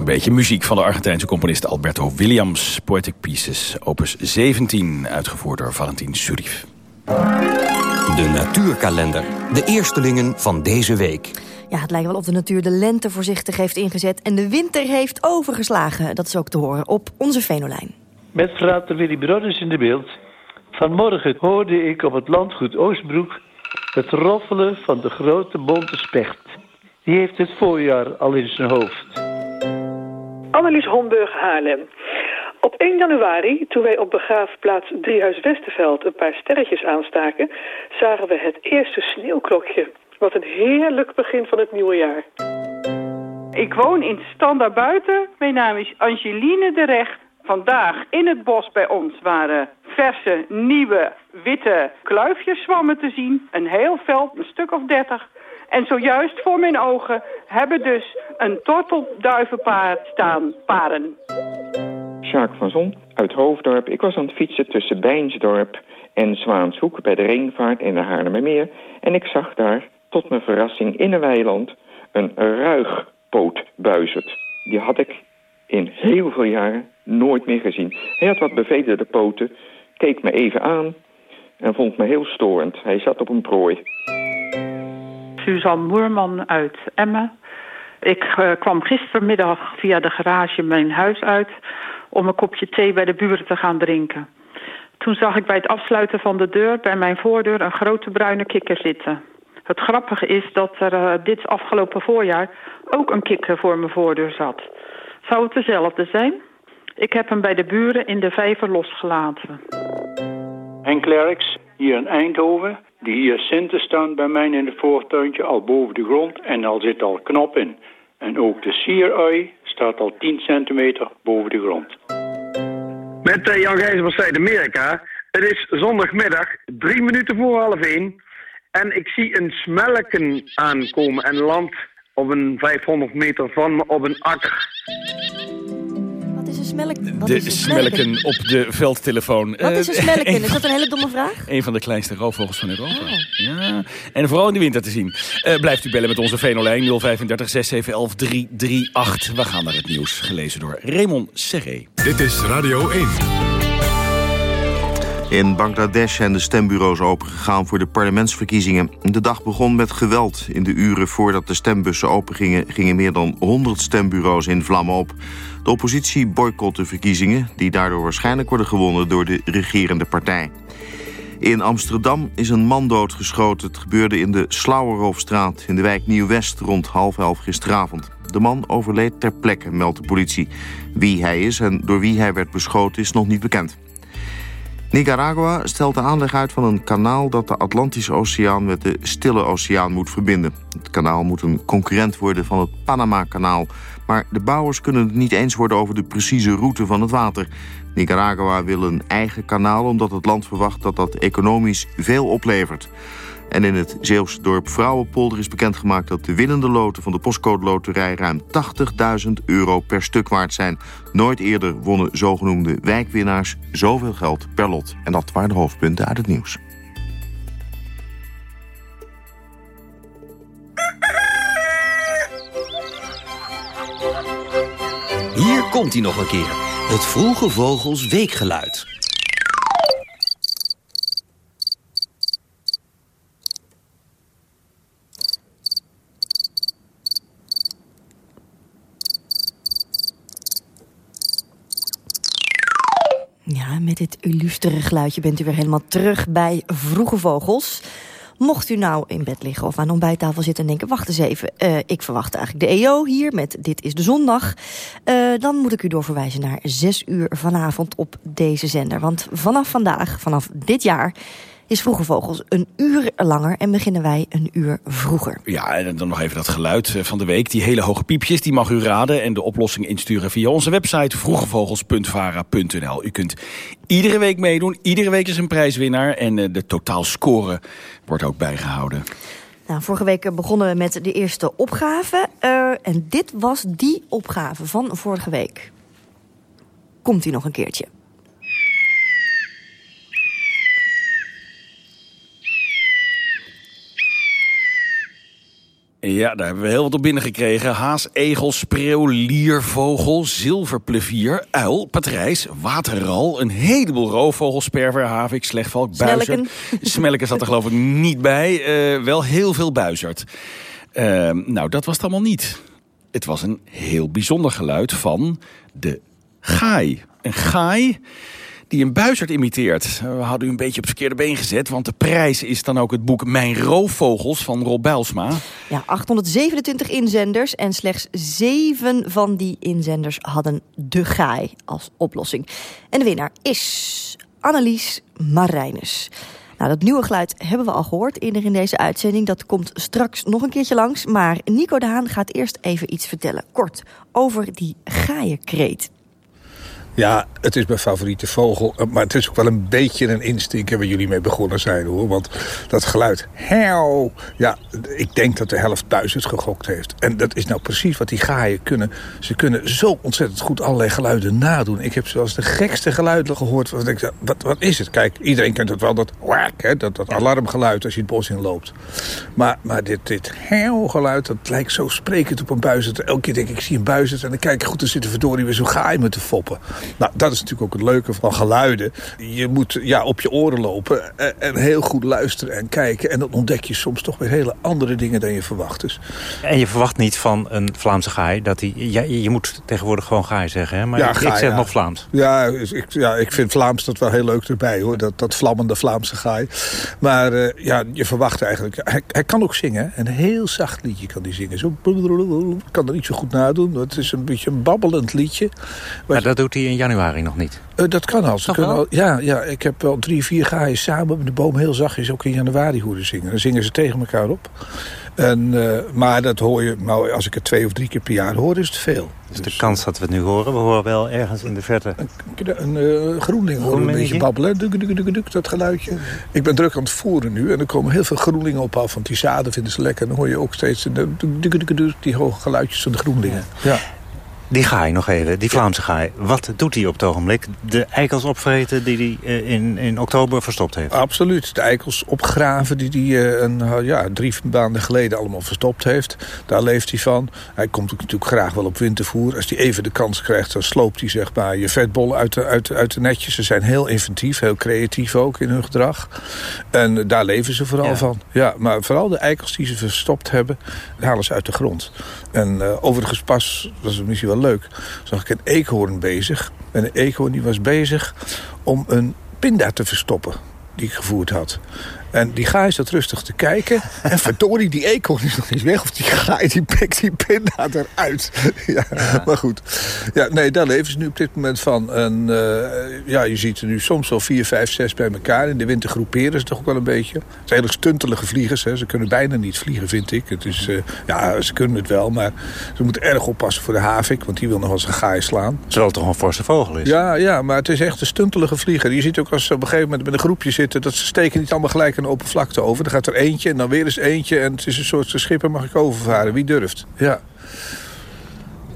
Een beetje muziek van de Argentijnse componist Alberto Williams. Poetic Pieces, opus 17, uitgevoerd door Valentin Surif. De natuurkalender. De eerstelingen van deze week. Ja, het lijkt wel of de natuur de lente voorzichtig heeft ingezet... en de winter heeft overgeslagen. Dat is ook te horen op onze Venolijn. Met frater Willy Brothers in de beeld. Vanmorgen hoorde ik op het landgoed Oostbroek... het roffelen van de grote bonte specht. Die heeft het voorjaar al in zijn hoofd. Annelies Homburg Haarlem. Op 1 januari, toen wij op begraafplaats Driehuis Westerveld een paar sterretjes aanstaken, zagen we het eerste sneeuwklokje. Wat een heerlijk begin van het nieuwe jaar. Ik woon in Standaard Buiten. Mijn naam is Angeline de Recht. Vandaag in het bos bij ons waren verse, nieuwe, witte kluifjes zwammen te zien. Een heel veld, een stuk of dertig. En zojuist voor mijn ogen hebben dus een tortelduivenpaard staan paren. Sjaak van Zon uit Hoofddorp. Ik was aan het fietsen tussen Bijnsdorp en Zwaanshoek bij de Ringvaart in de Haarlemmermeer. En ik zag daar, tot mijn verrassing, in een weiland een ruigpootbuizerd. Die had ik in heel veel jaren nooit meer gezien. Hij had wat bevederde poten, keek me even aan en vond me heel storend. Hij zat op een prooi. Suzanne Moerman uit Emmen. Ik uh, kwam gistermiddag via de garage mijn huis uit om een kopje thee bij de buren te gaan drinken. Toen zag ik bij het afsluiten van de deur bij mijn voordeur een grote bruine kikker zitten. Het grappige is dat er uh, dit afgelopen voorjaar ook een kikker voor mijn voordeur zat. Zou het dezelfde zijn? Ik heb hem bij de buren in de vijver losgelaten. Henk Klerks, hier in Eindhoven. Die hyacinten staan bij mij in het voortuintje al boven de grond en al zit al knop in. En ook de sierui staat al 10 centimeter boven de grond. Met uh, Jan van Amerika. Het is zondagmiddag, drie minuten voor half één. En ik zie een smelken aankomen en land op een 500 meter van me op een akker. Wat is een smelken? Wat de is een smelken op de veldtelefoon. Wat is een Eh, smelken? Is dat een hele domme vraag? Een van de kleinste roofvogels van Europa. Ja. En vooral in de winter te zien. Eh, blijft u bellen met onze Venolijn 035 6711 338. We gaan naar het nieuws, gelezen door Raymond Serré. Dit is Radio 1. In Bangladesh zijn de stembureaus opengegaan voor de parlementsverkiezingen. De dag begon met geweld. In de uren voordat de stembussen opengingen... gingen meer dan 100 stembureaus in vlammen op. De oppositie boycott de verkiezingen... die daardoor waarschijnlijk worden gewonnen door de regerende partij. In Amsterdam is een man doodgeschoten. Het gebeurde in de Slauerhoofdstraat in de wijk Nieuw-West rond half elf gisteravond. De man overleed ter plekke, meldt de politie. Wie hij is en door wie hij werd beschoten is nog niet bekend. Nicaragua stelt de aanleg uit van een kanaal dat de Atlantische Oceaan met de Stille Oceaan moet verbinden. Het kanaal moet een concurrent worden van het Panama-kanaal. Maar de bouwers kunnen het niet eens worden over de precieze route van het water. Nicaragua wil een eigen kanaal omdat het land verwacht dat dat economisch veel oplevert. En in het Zeeuwse dorp Vrouwenpolder is bekendgemaakt dat de winnende loten van de postcode loterij ruim 80.000 euro per stuk waard zijn. Nooit eerder wonnen zogenoemde wijkwinnaars zoveel geld per lot. En dat waren de hoofdpunten uit het nieuws. Hier komt hij nog een keer. Het Vroege Vogels Weekgeluid. Ja, met dit illustere geluidje bent u weer helemaal terug bij Vroege Vogels. Mocht u nou in bed liggen of aan de ontbijttafel zitten en denken... wacht eens even, eh, ik verwacht eigenlijk de EO hier met Dit is de Zondag... Eh, dan moet ik u doorverwijzen naar 6 uur vanavond op deze zender. Want vanaf vandaag, vanaf dit jaar is Vroege Vogels een uur langer en beginnen wij een uur vroeger. Ja, en dan nog even dat geluid eh, van de week. Die hele hoge piepjes, die mag u raden en de oplossing insturen via onze website vroegevogels.vara.nl. U kunt iedere week meedoen. Iedere week is een prijswinnaar en eh, de totaalscore wordt ook bijgehouden. Nou, vorige week begonnen we met de eerste opgave. Uh, en dit was die opgave van vorige week. Komt u nog een keertje. Ja, daar hebben we heel wat op binnengekregen. Haas, egel, spreeuw, lier, vogel, zilverplevier, uil, patrijs, waterral... een heleboel roofvogels, sperver, havik, slechtvalk, buizerd. Smelken. Zat er geloof ik niet bij. Eh, wel heel veel buizerd. Eh, nou, dat was het allemaal niet. Het was een heel bijzonder geluid van de gaai. Een gaai die een buizerd imiteert. We hadden u een beetje op het verkeerde been gezet... want de prijs is dan ook het boek Mijn Roofvogels van Rob Bijlsma. Ja, 827 inzenders en slechts zeven van die inzenders hadden de gaai als oplossing. En de winnaar is Annelies Marijnus. Nou, dat nieuwe geluid hebben we al gehoord eerder in deze uitzending. Dat komt straks nog een keertje langs. Maar Nico de Haan gaat eerst even iets vertellen, kort, over die gaaienkreet. Ja, het is mijn favoriete vogel. Maar het is ook wel een beetje een instinct waar jullie mee begonnen zijn hoor. Want dat geluid, hel, ja, ik denk dat de helft buizerd gegokt heeft. En dat is nou precies wat die gaaien kunnen. Ze kunnen zo ontzettend goed allerlei geluiden nadoen. Ik heb zelfs de gekste geluiden gehoord. Wat, wat, wat is het? Kijk, iedereen kent het wel, dat dat, dat alarmgeluid als je het bos in loopt. Maar, maar dit, dit geluid, dat lijkt zo sprekend op een buizerd. Elke keer denk ik, ik zie een buizerd en dan kijk ik goed, er zit er verdorie weer zo'n gaai me te foppen. Nou, dat is natuurlijk ook het leuke van geluiden. Je moet ja, op je oren lopen en, heel goed luisteren en kijken. En dan ontdek je soms toch weer hele andere dingen dan je verwacht. Dus. En je verwacht niet van een Vlaamse gaai dat hij... Ja, je moet tegenwoordig gewoon gaai zeggen, hè? maar ja, ik, gaai, ik zeg ja. nog Vlaams. Ja ik, ja, ik vind Vlaams dat wel heel leuk erbij, hoor. Dat, dat vlammende Vlaamse gaai. Maar uh, ja, je verwacht eigenlijk... Hij, hij, kan ook zingen. Een heel zacht liedje kan hij zingen. Zo kan er niet zo goed nadoen. Het is een beetje een babbelend liedje. Maar dat doet hij in januari nog niet? Uh, dat kan al. Ze kunnen al ja, ja, ik heb wel drie, vier gaaien samen met de boom heel zachtjes ook in januari horen zingen. Dan zingen ze tegen elkaar op. En, uh, maar dat hoor je, nou, als ik het twee of drie keer per jaar hoor, is het veel. Dus de kans dat we het nu horen, we horen wel ergens in de verte. Een, een uh, groenling horen een beetje babbelen, duk, duk, duk, duk, dat geluidje. Ik ben druk aan het voeren nu en er komen heel veel groenlingen op af, want die zaden vinden ze lekker. En dan hoor je ook steeds de, die hoge geluidjes van de groenlingen. Ja. ja. Die gaai nog even, die Vlaamse gaai. Wat doet hij op het ogenblik? De eikels opvreten die hij in, in oktober verstopt heeft? Absoluut. De eikels opgraven die hij een, ja, drie maanden geleden allemaal verstopt heeft. Daar leeft hij van. Hij komt natuurlijk graag wel op wintervoer. Als hij even de kans krijgt, dan sloopt hij zeg maar, je vetbollen uit de, uit, uit de netjes. Ze zijn heel inventief, heel creatief ook in hun gedrag. En daar leven ze vooral ja. van. Ja, maar vooral de eikels die ze verstopt hebben, halen ze uit de grond. En uh, overigens pas, dat is misschien wel leuk, zag ik een eekhoorn bezig. En een eekhoorn die was bezig om een pinda te verstoppen die ik gevoerd had. En die gaai zat rustig te kijken. En verdorie, die eekhoorn is nog niet weg. Of die gaai, die pikt die pinda eruit. ja, ja. Maar goed. Ja, nee, daar leven ze nu op dit moment van. En uh, ja, je ziet er nu soms wel vier, vijf, zes bij elkaar. In de winter groeperen ze toch ook wel een beetje. Het zijn hele stuntelige vliegers. Hè. Ze kunnen bijna niet vliegen, vind ik. Het is, uh, ja, ze kunnen het wel. Maar ze moeten erg oppassen voor de havik. Want die wil nog als een gaai slaan. Terwijl het toch een forse vogel is? Ja, ja, maar het is echt een stuntelige vlieger. Je ziet ook als ze op een gegeven moment met een groepje zitten... dat ze steken niet allemaal gelijk een open vlakte over. Dan gaat er eentje en dan weer eens eentje. En het is een soort schipper mag ik overvaren. Wie durft? Ja.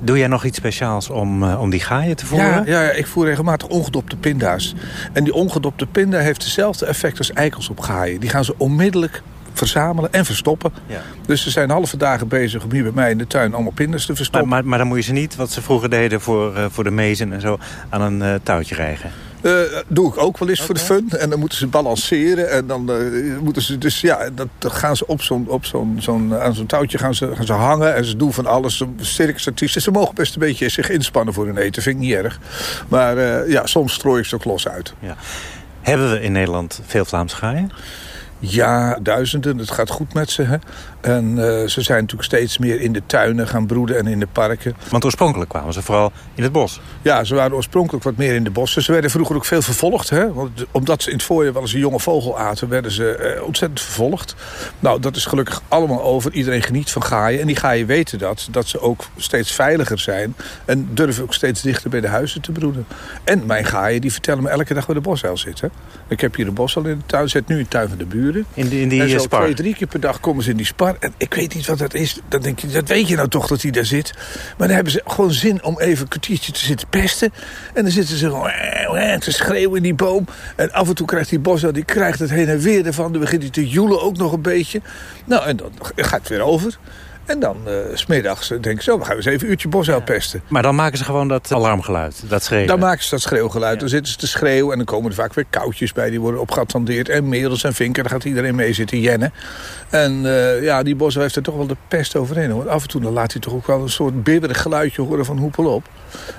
Doe jij nog iets speciaals om, uh, om die gaaien te voeren? Ja, ja, ik voer regelmatig ongedopte pinda's. En die ongedopte pinda heeft hetzelfde effect als eikels op gaaien. Die gaan ze onmiddellijk verzamelen en verstoppen. Ja. Dus ze zijn halve dagen bezig om hier bij mij in de tuin allemaal pindas te verstoppen. Maar, maar, maar dan moet je ze niet, wat ze vroeger deden voor, uh, voor de mezen en zo, aan een uh, touwtje rijgen. Uh, doe ik ook wel eens okay. voor de fun. En dan moeten ze balanceren. En dan uh, moeten ze dus, ja, dat, dan gaan ze op zo'n, op zo'n, zo'n, aan zo'n touwtje gaan ze, gaan ze hangen. En ze doen van alles. Circusartiesten. Ze mogen best een beetje zich inspannen voor hun eten. Vind ik niet erg. Maar uh, ja, soms strooi ik ze ook los uit. Ja. Hebben we in Nederland veel Vlaamse gaaien? Ja, duizenden. Het gaat goed met ze. Hè? En uh, ze zijn natuurlijk steeds meer in de tuinen gaan broeden en in de parken. Want oorspronkelijk kwamen ze vooral in het bos. Ja, ze waren oorspronkelijk wat meer in de bossen. Ze werden vroeger ook veel vervolgd. Hè? Want, omdat ze in het voorjaar wel eens een jonge vogel aten... werden ze uh, ontzettend vervolgd. Nou, dat is gelukkig allemaal over. Iedereen geniet van gaaien. En die gaaien weten dat. Dat ze ook steeds veiliger zijn. En durven ook steeds dichter bij de huizen te broeden. En mijn gaaien die vertellen me elke dag waar de bosuil zit. Hè? Ik heb hier de bosuil in de tuin. Zet nu in de tuin van de In, de, in die en zo spar? twee, drie keer per dag komen ze in die spar. En ik weet niet wat dat is. Dan denk je, dat weet je nou toch dat hij daar zit. Maar dan hebben ze gewoon zin om even een kwartiertje te zitten pesten. En dan zitten ze gewoon te schreeuwen in die boom. En af en toe krijgt die bos die krijgt het heen en weer ervan. Dan begint hij te joelen ook nog een beetje. Nou, en dan gaat het weer over. En dan uh, smiddags denk ik zo, we gaan eens even een uurtje bos uitpesten. Maar dan maken ze gewoon dat alarmgeluid, dat schreeuwen? Dan maken ze dat schreeuwgeluid. Dan zitten ze te schreeuwen en dan komen er vaak weer koudjes bij. Die worden opgeattendeerd. En merels en vinken, daar gaat iedereen mee zitten jennen. En uh, ja, die bos heeft er toch wel de pest overheen. Hoor. Af en toe dan laat hij toch ook wel een soort bibberig geluidje horen van hoepel op.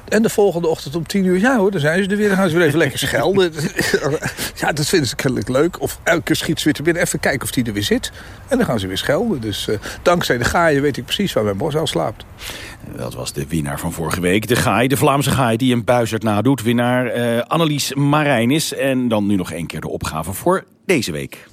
En de volgende ochtend om tien uur, ja hoor, dan zijn ze er weer. Dan gaan ze weer even lekker schelden. ja, dat vinden ze kennelijk leuk. Of elke schiet ze weer te binnen, even kijken of die er weer zit. En dan gaan ze weer schelden. Dus uh, dankzij de weet ik precies waar mijn bos al slaapt. Dat was de winnaar van vorige week. De gaai, de Vlaamse gaai die een buizerd nadoet. Winnaar uh, Annelies Marijnis. En dan nu nog één keer de opgave voor deze week.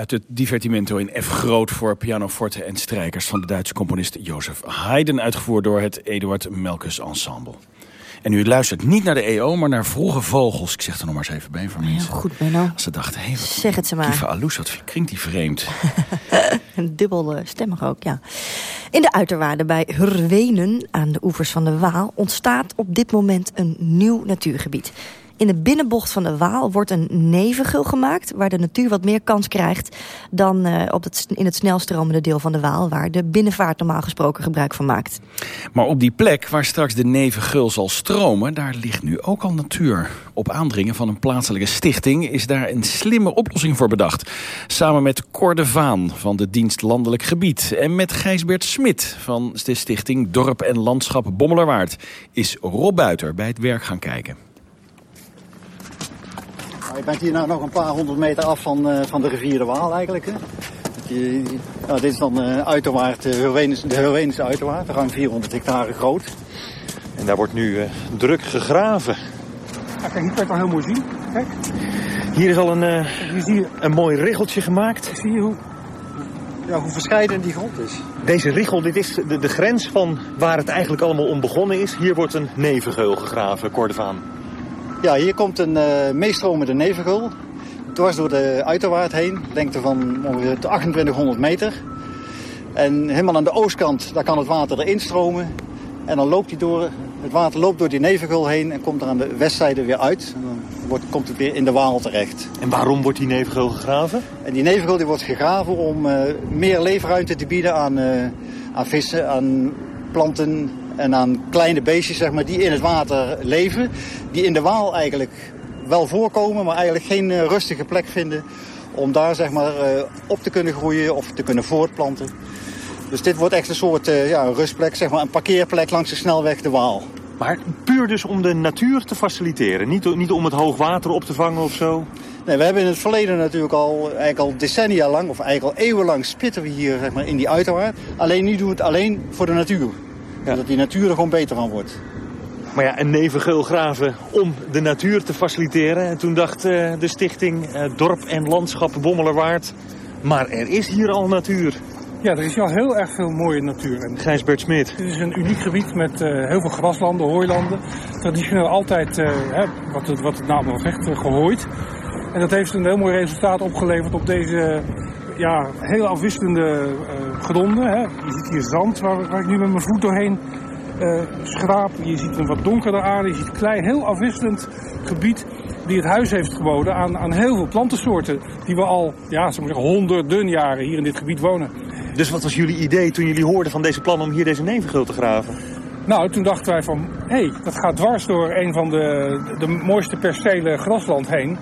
Uit het Divertimento in F groot voor pianoforte en strijkers van de Duitse componist Jozef Haydn, uitgevoerd door het Eduard Melkus Ensemble. En u luistert niet naar de EO, maar naar Vroege Vogels. Ik zeg er nog maar eens even bij voor mensen. Heel goed, Benno. Als ze dachten, hé, zeg het ze maar. Kiva Alous, wat klinkt die vreemd. Een dubbel stemmig ook, ja. In de uiterwaarden bij Hurwenen, aan de oevers van de Waal... ontstaat op dit moment een nieuw natuurgebied. In de binnenbocht van de Waal wordt een nevengul gemaakt... waar de natuur wat meer kans krijgt dan uh, op het, in het snelstromende deel van de Waal... waar de binnenvaart normaal gesproken gebruik van maakt. Maar op die plek waar straks de nevengul zal stromen... daar ligt nu ook al natuur. Op aandringen van een plaatselijke stichting... is daar een slimme oplossing voor bedacht. Samen met Cor Vaan van de dienst Landelijk Gebied... en met Gijsbert Smit van de stichting Dorp en Landschap Bommelerwaard... is Rob Buiter bij het werk gaan kijken. Je bent hier nou nog een paar honderd meter af van, uh, van de rivier de Waal eigenlijk. Hè? Je, nou, dit is dan uh, uiterwaard, de Hurwenische uiterwaard, ruim 400 hectare groot. En daar wordt nu druk gegraven. Ja, kijk, hier kan je het wel heel mooi zien. Kijk. Hier is al een, zie een mooi riggeltje gemaakt. Zie je hoe, ja, hoe verscheiden die grond is. Deze richel, dit is de, de grens van waar het eigenlijk allemaal om begonnen is. Hier wordt een nevengeul gegraven, Cordevaan. Ja, hier komt een uh, meestromende nevengeul. Dwars door de uiterwaard heen. Lengte van ongeveer 2800 meter. En helemaal aan de oostkant, daar kan het water erin stromen. En dan loopt hij door, het water loopt door die nevengeul heen en komt er aan de westzijde weer uit. En dan wordt, komt het weer in de Waal terecht. En waarom wordt die nevengeul gegraven? En die nevengeul die wordt gegraven om uh, meer leefruimte te bieden aan, uh, aan vissen, aan planten en aan kleine beestjes zeg maar, die in het water leven. Die in de Waal eigenlijk wel voorkomen, maar eigenlijk geen uh, rustige plek vinden om daar zeg maar, op te kunnen groeien of te kunnen voortplanten. Dus dit wordt echt een soort uh, ja, rustplek, zeg maar een parkeerplek langs de snelweg de Waal. Maar puur dus om de natuur te faciliteren, niet, niet om het hoogwater op te vangen of zo? Nee, we hebben in het verleden natuurlijk al, eigenlijk al decennia lang, of eigenlijk al eeuwenlang spitten we hier zeg maar, in die uiterwaard. Alleen nu doen we het alleen voor de natuur. Ja. Dat die natuur er gewoon beter van wordt. Maar ja, een nevengeul graven om de natuur te faciliteren. En toen dacht uh, de stichting uh, Dorp en Landschap Bommelerwaard... maar er is hier al natuur. Ja, er is al heel erg veel mooie natuur. En Gijsbert Smit. Het is een uniek gebied met uh, heel veel graslanden, hooilanden. Traditioneel altijd, uh, hè, wat, het, wat het naam al zegt, uh, gehooid. En dat heeft een heel mooi resultaat opgeleverd op deze ja, heel afwisselende gronden. Hè. Je ziet hier zand, waar, waar, ik nu met mijn voet doorheen schraap. Je ziet een wat donkerder aarde, je ziet klei. Heel afwisselend gebied die het huis heeft geboden aan, aan heel veel plantensoorten. Die we al, ja, zeggen, honderden jaren hier in dit gebied wonen. Dus wat was jullie idee toen jullie hoorden van deze plan om hier deze nevengeul te graven? Nou, toen dachten wij van, hé, hey, dat gaat dwars door een van de, de mooiste percelen grasland heen.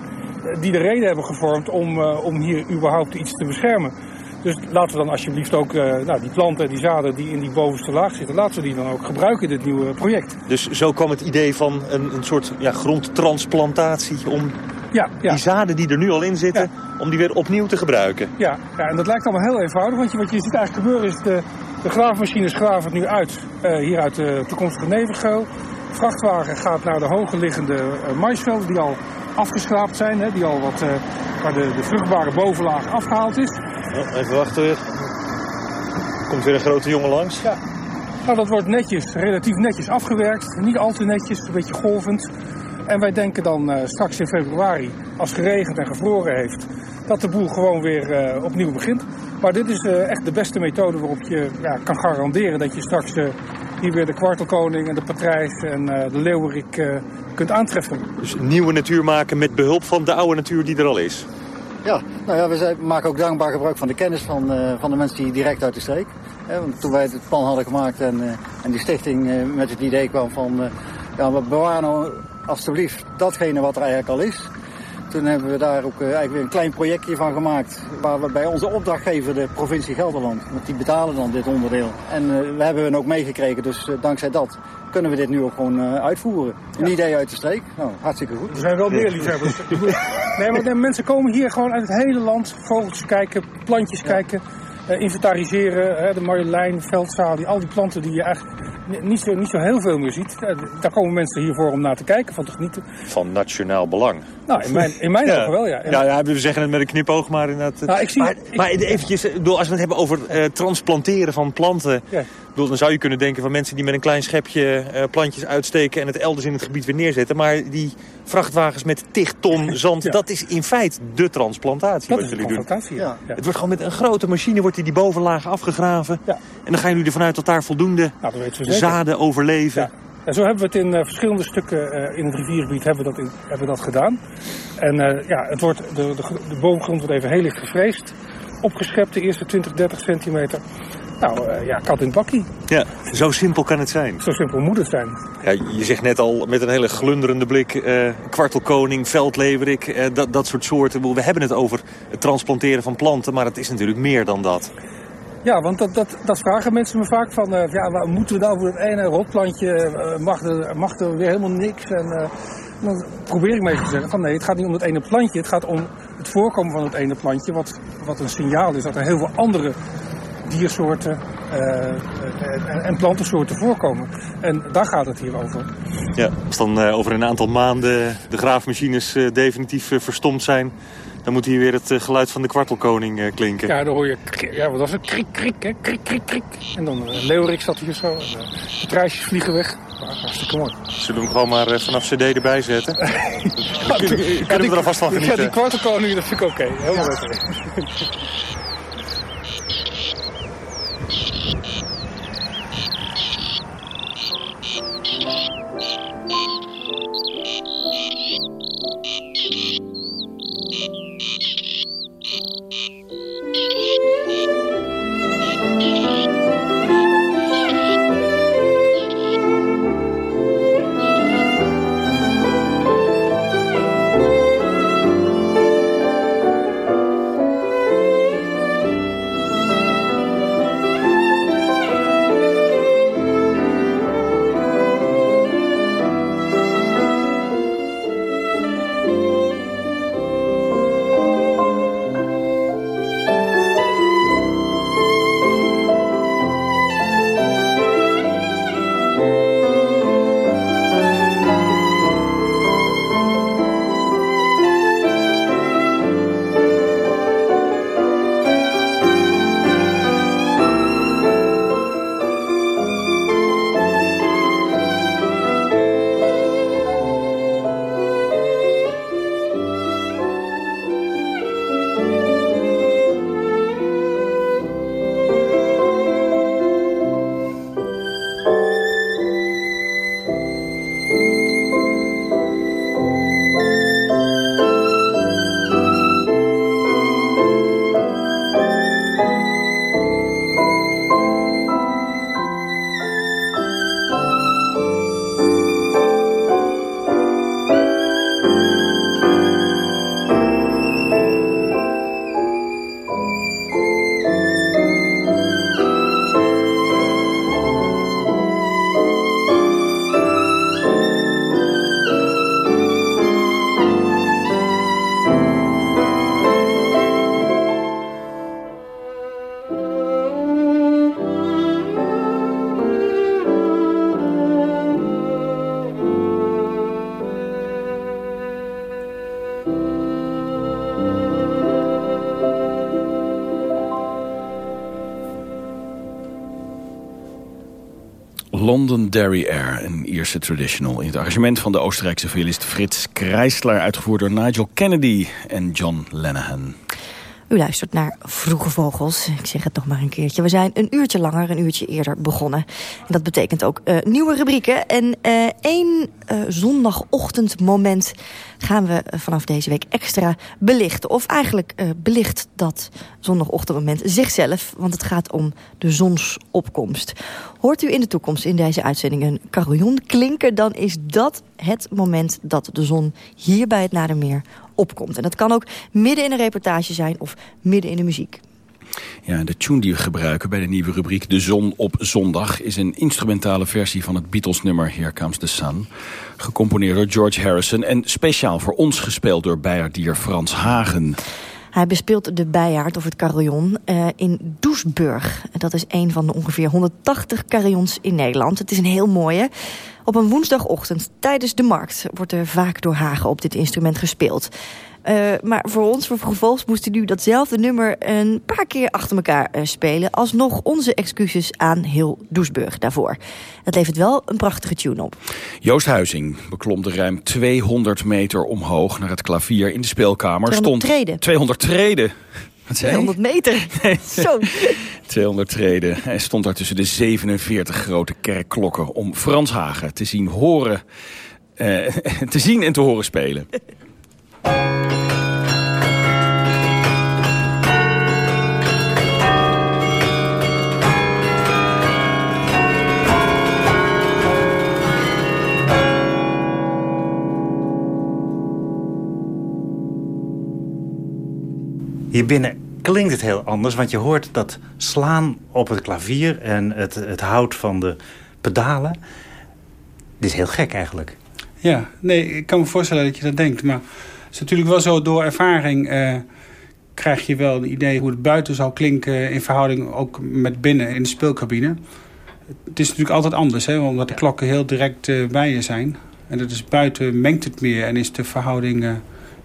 Die de reden hebben gevormd om, uh, om hier überhaupt iets te beschermen. Dus laten we dan alsjeblieft ook uh, nou, die planten, die zaden die in die bovenste laag zitten, laten we die dan ook gebruiken in dit nieuwe project. Dus zo kwam het idee van een, een soort ja, grondtransplantatie om ja, ja. die zaden die er nu al in zitten, ja. om die weer opnieuw te gebruiken. Ja, ja, en dat lijkt allemaal heel eenvoudig, want je, wat je ziet eigenlijk gebeuren is de, de graafmachines graven het nu uit, uh, hier uit de toekomstige nevengeul. De vrachtwagen gaat naar de hoger liggende uh, maisvelden die al afgeschraapt zijn, hè, die al wat, uh, waar de, de vruchtbare bovenlaag afgehaald is. Oh, even wachten weer. Komt weer een grote jongen langs. Ja. Nou, dat wordt netjes, relatief netjes afgewerkt. Niet al te netjes, een beetje golvend. En wij denken dan uh, straks in februari, als geregend en gevroren heeft, dat de boel gewoon weer uh, opnieuw begint. Maar dit is uh, echt de beste methode waarop je ja, kan garanderen dat je straks hier weer de kwartelkoning en de patrijs en de leeuwerik kunt aantreffen. Dus nieuwe natuur maken met behulp van de oude natuur die er al is? Ja, nou ja, we zijn, maken ook dankbaar gebruik van de kennis van, van de mensen die direct uit de streek. want toen wij het plan hadden gemaakt en, en die stichting met het idee kwam van... ja, we bewaren nou alstublieft datgene wat er eigenlijk al is. Toen hebben we daar ook eigenlijk weer een klein projectje van gemaakt. Waar we bij onze opdrachtgever, de provincie Gelderland, want die betalen dan dit onderdeel. En uh, we hebben hen ook meegekregen, dus uh, dankzij dat kunnen we dit nu ook gewoon uh, uitvoeren. Een ja. idee uit de streek. Nou, hartstikke goed. Er zijn wel meer liefhebbers. nee, maar de mensen komen hier gewoon uit het hele land. Vogeltjes kijken, plantjes ja. kijken, inventariseren. de Marjolein, veldzaal, al die planten die je eigenlijk niet zo, niet zo heel veel meer ziet. Daar komen mensen hiervoor om naar te kijken, van te genieten. Van nationaal belang. Nou, in mijn, in mijn ja. ogen wel, ja. Ja, ja, we zeggen het met een knipoog, maar inderdaad... Nou, ik zie, maar, ik, maar eventjes, als we het hebben over uh, transplanteren van planten... Ja. Bedoel, dan zou je kunnen denken van mensen die met een klein schepje uh, plantjes uitsteken... en het elders in het gebied weer neerzetten. Maar die vrachtwagens met tig ton zand, ja. dat is in feite de transplantatie dat wat jullie doen. Ja. Het wordt gewoon met een grote machine wordt die, die bovenlaag afgegraven. En dan gaan jullie ervan uit dat daar voldoende nou, zaden overleven. Ja. En zo hebben we het in uh, verschillende stukken uh, in het riviergebied hebben we dat, in, hebben we dat gedaan. En uh, ja, het wordt, de, de, de bovengrond wordt even heel licht gevreesd. Opgeschept de eerste 20, 30 centimeter. Nou ja, kat in het bakkie. Ja, zo simpel kan het zijn. Zo simpel moet het zijn. Ja, je zegt net al met een hele glunderende blik, kwartelkoning, veldleverik, dat, dat soort soorten. We hebben het over het transplanteren van planten, maar het is natuurlijk meer dan dat. Ja, want dat, dat, dat vragen mensen me vaak van, uh, ja, moeten we nou voor het ene rotplantje, uh, mag, er, mag er weer helemaal niks? En uh, dan probeer ik mee te zeggen van nee, het gaat niet om het ene plantje, het gaat om het voorkomen van het ene plantje, wat, wat een signaal is dat er heel veel andere diersoorten en, en plantensoorten voorkomen. En daar gaat het hier over. Ja, als dan over een aantal maanden de graafmachines definitief verstomd zijn, Dan moet hier weer het geluid van de kwartelkoning klinken. Ja, dan hoor je, ja, wat was het? Krik, krik, hè? krik, krik, krik. En dan uh, Leeuwerik zat hier zo. En, de prijsjes vliegen weg. hartstikke mooi. Zullen we hem gewoon maar vanaf cd erbij zetten? ja, kunnen we er alvast van genieten. Ja, die kwartelkoning, dat vind ik oké. Okay. Helemaal oké. Dairy Air, een Ierse traditional... in het arrangement van de Oostenrijkse violist Frits Kreisler... uitgevoerd door Nigel Kennedy en John Lennon. U luistert naar Vroege Vogels. Ik zeg het nog maar een keertje. We zijn een uurtje langer, een uurtje eerder begonnen. En dat betekent ook uh, nieuwe rubrieken. En uh, één uh, zondagochtendmoment gaan we vanaf deze week extra belichten. Of eigenlijk belicht dat zondagochtendmoment zichzelf. Want het gaat om de zonsopkomst. Hoort u in de toekomst in deze uitzending een carillon klinken... dan is dat het moment dat de zon hier bij het Nadermeer opkomt. En dat kan ook midden in een reportage zijn of midden in de muziek. Ja, de tune die we gebruiken bij de nieuwe rubriek De Zon op Zondag... is een instrumentale versie van het Beatles-nummer Here Comes the Sun. Gecomponeerd door George Harrison en speciaal voor ons gespeeld door bijaardier Frans Hagen. Hij bespeelt de bijaard of het carillon uh, in Doesburg. Dat is een van de ongeveer 180 carillons in Nederland. Het is een heel mooie. Op een woensdagochtend tijdens de markt wordt er vaak door Hagen op dit instrument gespeeld. Uh, maar voor ons, voor Vervolgens, moesten nu datzelfde nummer een paar keer achter elkaar uh, spelen. Alsnog onze excuses aan heel Doesburg daarvoor. Dat levert wel een prachtige tune op. Joost Huizing beklom de ruim 200 meter omhoog naar het klavier in de speelkamer. 200 stond treden. 200 treden. 200 meter. Zo. 200 treden. Hij stond daar tussen de 47 grote kerkklokken om Frans Hagen te zien horen, uh, te zien en te horen spelen. Hier binnen klinkt het heel anders, want je hoort dat slaan op het klavier... en het, het hout van de pedalen. Dit is heel gek eigenlijk. Ja, nee, ik kan me voorstellen dat je dat denkt. Maar is natuurlijk wel zo, door ervaring uh, krijg je wel een idee... hoe het buiten zou klinken in verhouding ook met binnen in de speelcabine. Het is natuurlijk altijd anders, hè, omdat de klokken heel direct uh, bij je zijn. En dat is buiten mengt het meer en is de verhouding... Uh,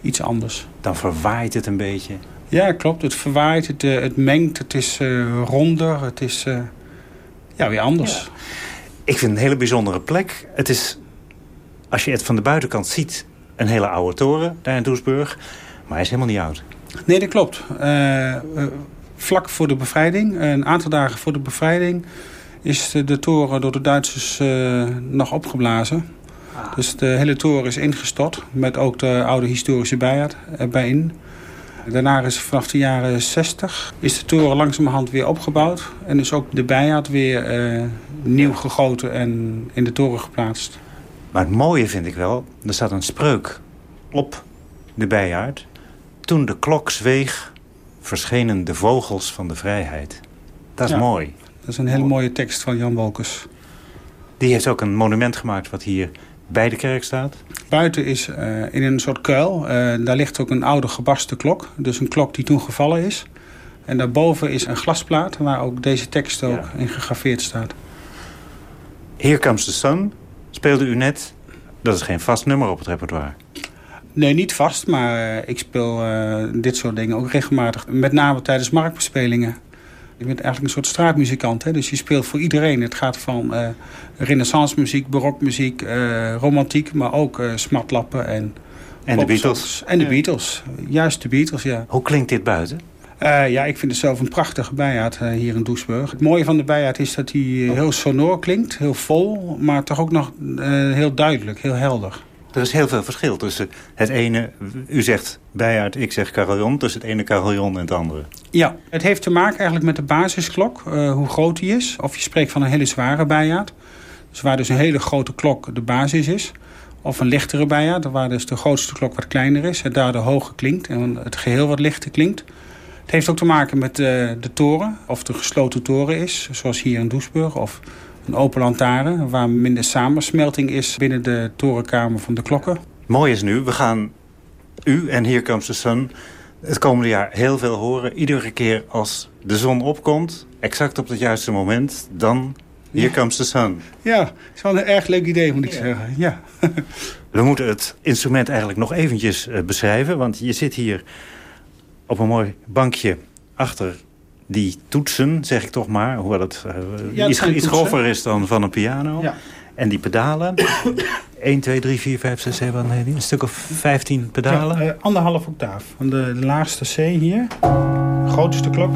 iets anders. Dan verwaait het een beetje. Ja, klopt. Het verwaait, het, het mengt, het is ronder, het is ja, weer anders. Ik vind het een hele bijzondere plek. Het is, als je het van de buitenkant ziet, een hele oude toren daar in Doesburg. Maar hij is helemaal niet oud. Nee, dat klopt. Uh, vlak voor de bevrijding, een aantal dagen voor de bevrijding... is de, de toren door de Duitsers uh, nog opgeblazen. Ah. Dus de hele toren is ingestort, met ook de oude historische bijaard erbij in. Daarna is vanaf de jaren 60 is de toren langzamerhand weer opgebouwd. En is ook de bijaard weer uh, nieuw gegoten en in de toren geplaatst. Maar het mooie vind ik wel, er staat een spreuk op de bijaard. Toen de klok zweeg, verschenen de vogels van de vrijheid. Dat is mooi. Dat is een hele mooie tekst van Jan Wolkers. Die heeft ook een monument gemaakt wat hier bij de kerk staat? Buiten is uh, in een soort kuil. Uh, daar ligt ook een oude gebarsten klok. Dus een klok die toen gevallen is. En daarboven is een glasplaat waar ook deze tekst ook in gegraveerd staat. Here Comes the Sun speelde u net. Dat is geen vast nummer op het repertoire. Nee, niet vast, maar uh, ik speel dit soort dingen ook regelmatig. Met name tijdens marktbespelingen. Je bent eigenlijk een soort straatmuzikant. Hè? Dus je speelt voor iedereen. Het gaat van uh, renaissance muziek, barokmuziek, uh, romantiek... maar ook uh, smatlappen en... En de Beatles. En de Beatles. Juist de Beatles, ja. Hoe klinkt dit buiten? Ja, ik vind het zelf een prachtige bijaard hier in Doesburg. Het mooie van de bijaard is dat hij heel sonor klinkt, heel vol... maar toch ook nog heel duidelijk, heel helder. Er is heel veel verschil tussen het ene... U zegt bijaard, ik zeg carillon. Tussen het ene carillon en het andere. Ja, het heeft te maken eigenlijk met de basisklok. Hoe groot die is. Of je spreekt van een hele zware bijaard. Dus waar dus een hele grote klok de basis is. Of een lichtere bijaard. Waar dus de grootste klok wat kleiner is. En daardoor hoger klinkt. En het geheel wat lichter klinkt. Het heeft ook te maken met uh, de toren. Of de gesloten toren is. Zoals hier in Doesburg. Of een open lantaarn waar minder samensmelting is binnen de torenkamer van de klokken. Mooi is nu, we gaan u en Here Comes the Sun het komende jaar heel veel horen. Iedere keer als de zon opkomt, exact op het juiste moment, dan Here Comes the Sun. Ja, dat is wel een erg leuk idee, moet ik zeggen. Ja. We moeten het instrument eigenlijk nog eventjes uh, beschrijven. Want je zit hier op een mooi bankje achter die toetsen, zeg ik toch maar, hoewel het uh, iets, iets grover is dan van een piano. Ja. En die pedalen, 1, 2, 3, 4, 5, 6, 7, nee, een stuk of 15 pedalen. Ja, uh, anderhalf octaaf. Van de laagste C hier, grootste klok.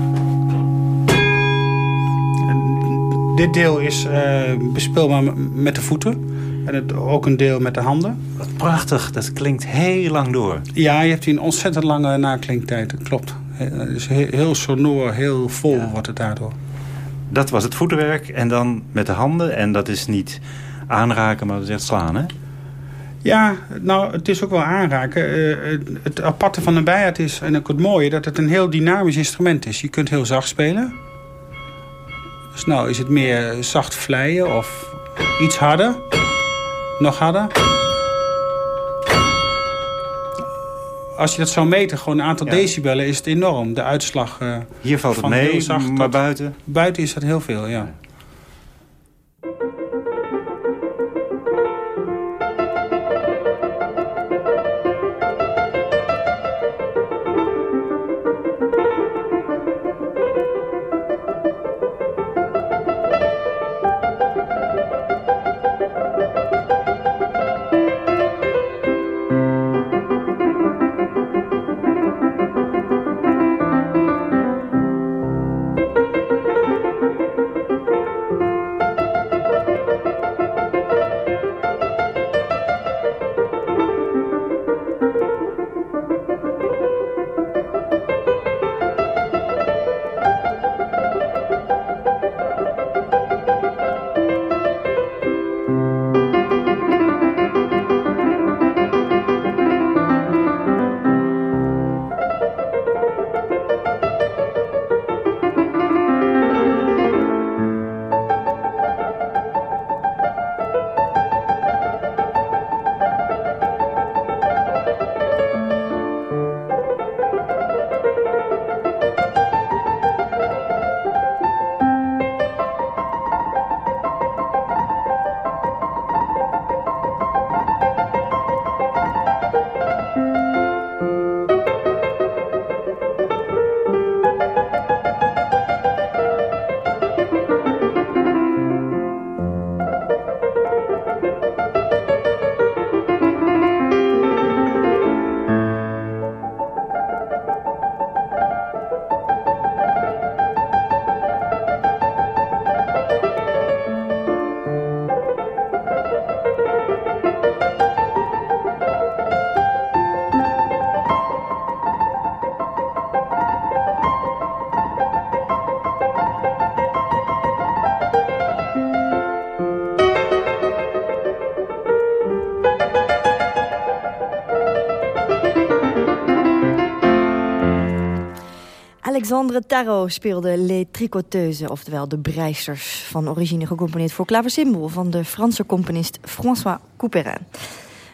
En dit deel is uh, bespeelbaar met de voeten. En het, ook een deel met de handen. Wat prachtig, dat klinkt heel lang door. Ja, je hebt hier een ontzettend lange naklinktijd, dat klopt. Dus heel sonor, heel vol wordt het daardoor. Dat was het voetenwerk en dan met de handen. En dat is niet aanraken, maar dat is echt slaan, hè? Ja, nou, het is ook wel aanraken. Uh, het aparte van een bijaard is, en ook het mooie... dat het een heel dynamisch instrument is. Je kunt heel zacht spelen. Dus nou is het meer zacht vleien of iets harder. Nog harder. als je dat zou meten, gewoon een aantal decibellen, is het enorm. De uitslag uh, Hier valt het mee, maar buiten? Buiten is dat heel veel, ja. Alexandre Tarot speelde Les Tricoteuses, oftewel de breisters... van origine gecomponeerd voor klaversymbol van de Franse componist François Couperin.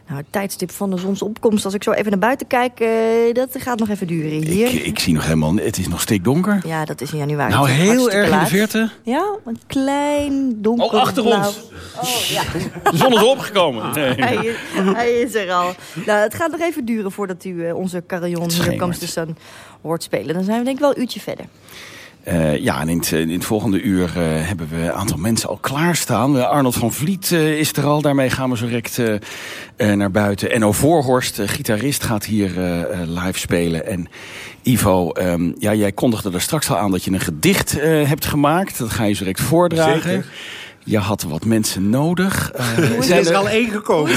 Nou, het tijdstip van de zonsopkomst, als ik zo even naar buiten kijk, uh, dat gaat nog even duren hier. Ik, ik, zie nog helemaal, het is nog stikdonker. Ja, dat is in januari. Nou, heel erg in de verte. Ja, een klein donker. Oh, achter ons. Oh, ja. De zon is opgekomen. Nee. Hij, is, hij, is, er al. Nou, het gaat nog even duren voordat u uh, onze carillon hier Sun hoort spelen. Dan zijn we denk ik wel een uurtje verder. Uh, ja, en in het, in het volgende uur uh, hebben we een aantal mensen al klaarstaan. Arnold van Vliet is er al, daarmee gaan we zo direct naar buiten. Enno Voorhorst, gitarist, gaat hier live spelen. En Ivo, um, ja, jij kondigde er straks al aan dat je een gedicht hebt gemaakt. Dat ga je zo direct voordragen. Zeker. Je had wat mensen nodig. Uh, er is er al één gekomen.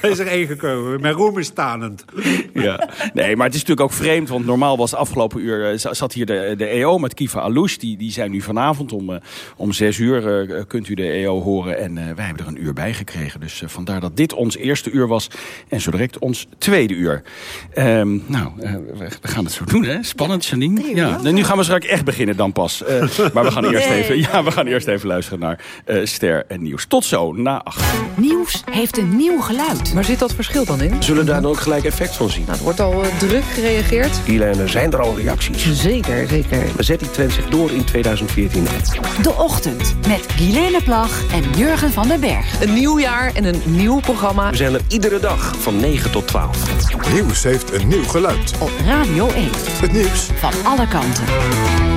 er is er één gekomen. Mijn roem is stanend. ja. Nee, maar het is natuurlijk ook vreemd. Want normaal was afgelopen uur... Uh, zat hier de, de EO met Kiva Alouche. Die, die zijn nu vanavond om, uh, om zes uur... kunt u de EO horen. En wij hebben er een uur bij gekregen. Dus vandaar dat dit ons eerste uur was. En zo direct ons tweede uur. Um, nou, we, we, gaan het zo doen, hè? Spannend, Janine. Ja. Nu gaan we straks echt beginnen dan pas. maar we gaan eerst even... Ja, we gaan eerst even luisteren naar uh, Ster en Nieuws. Tot zo, na acht. Nieuws heeft een nieuw geluid. Waar zit dat verschil dan in? Zullen daar dan ook gelijk effect van zien? Nou, er wordt al uh, druk gereageerd. Guylaine, zijn er al reacties? Zeker, zeker. Maar zet die trend zich door in 2014? De Ochtend, met Guylaine Plag en Jurgen van den Berg. Een nieuw jaar en een nieuw programma. We zijn er iedere dag van 9 tot 12. Nieuws heeft een nieuw geluid. Op Radio 1. Het nieuws van alle kanten.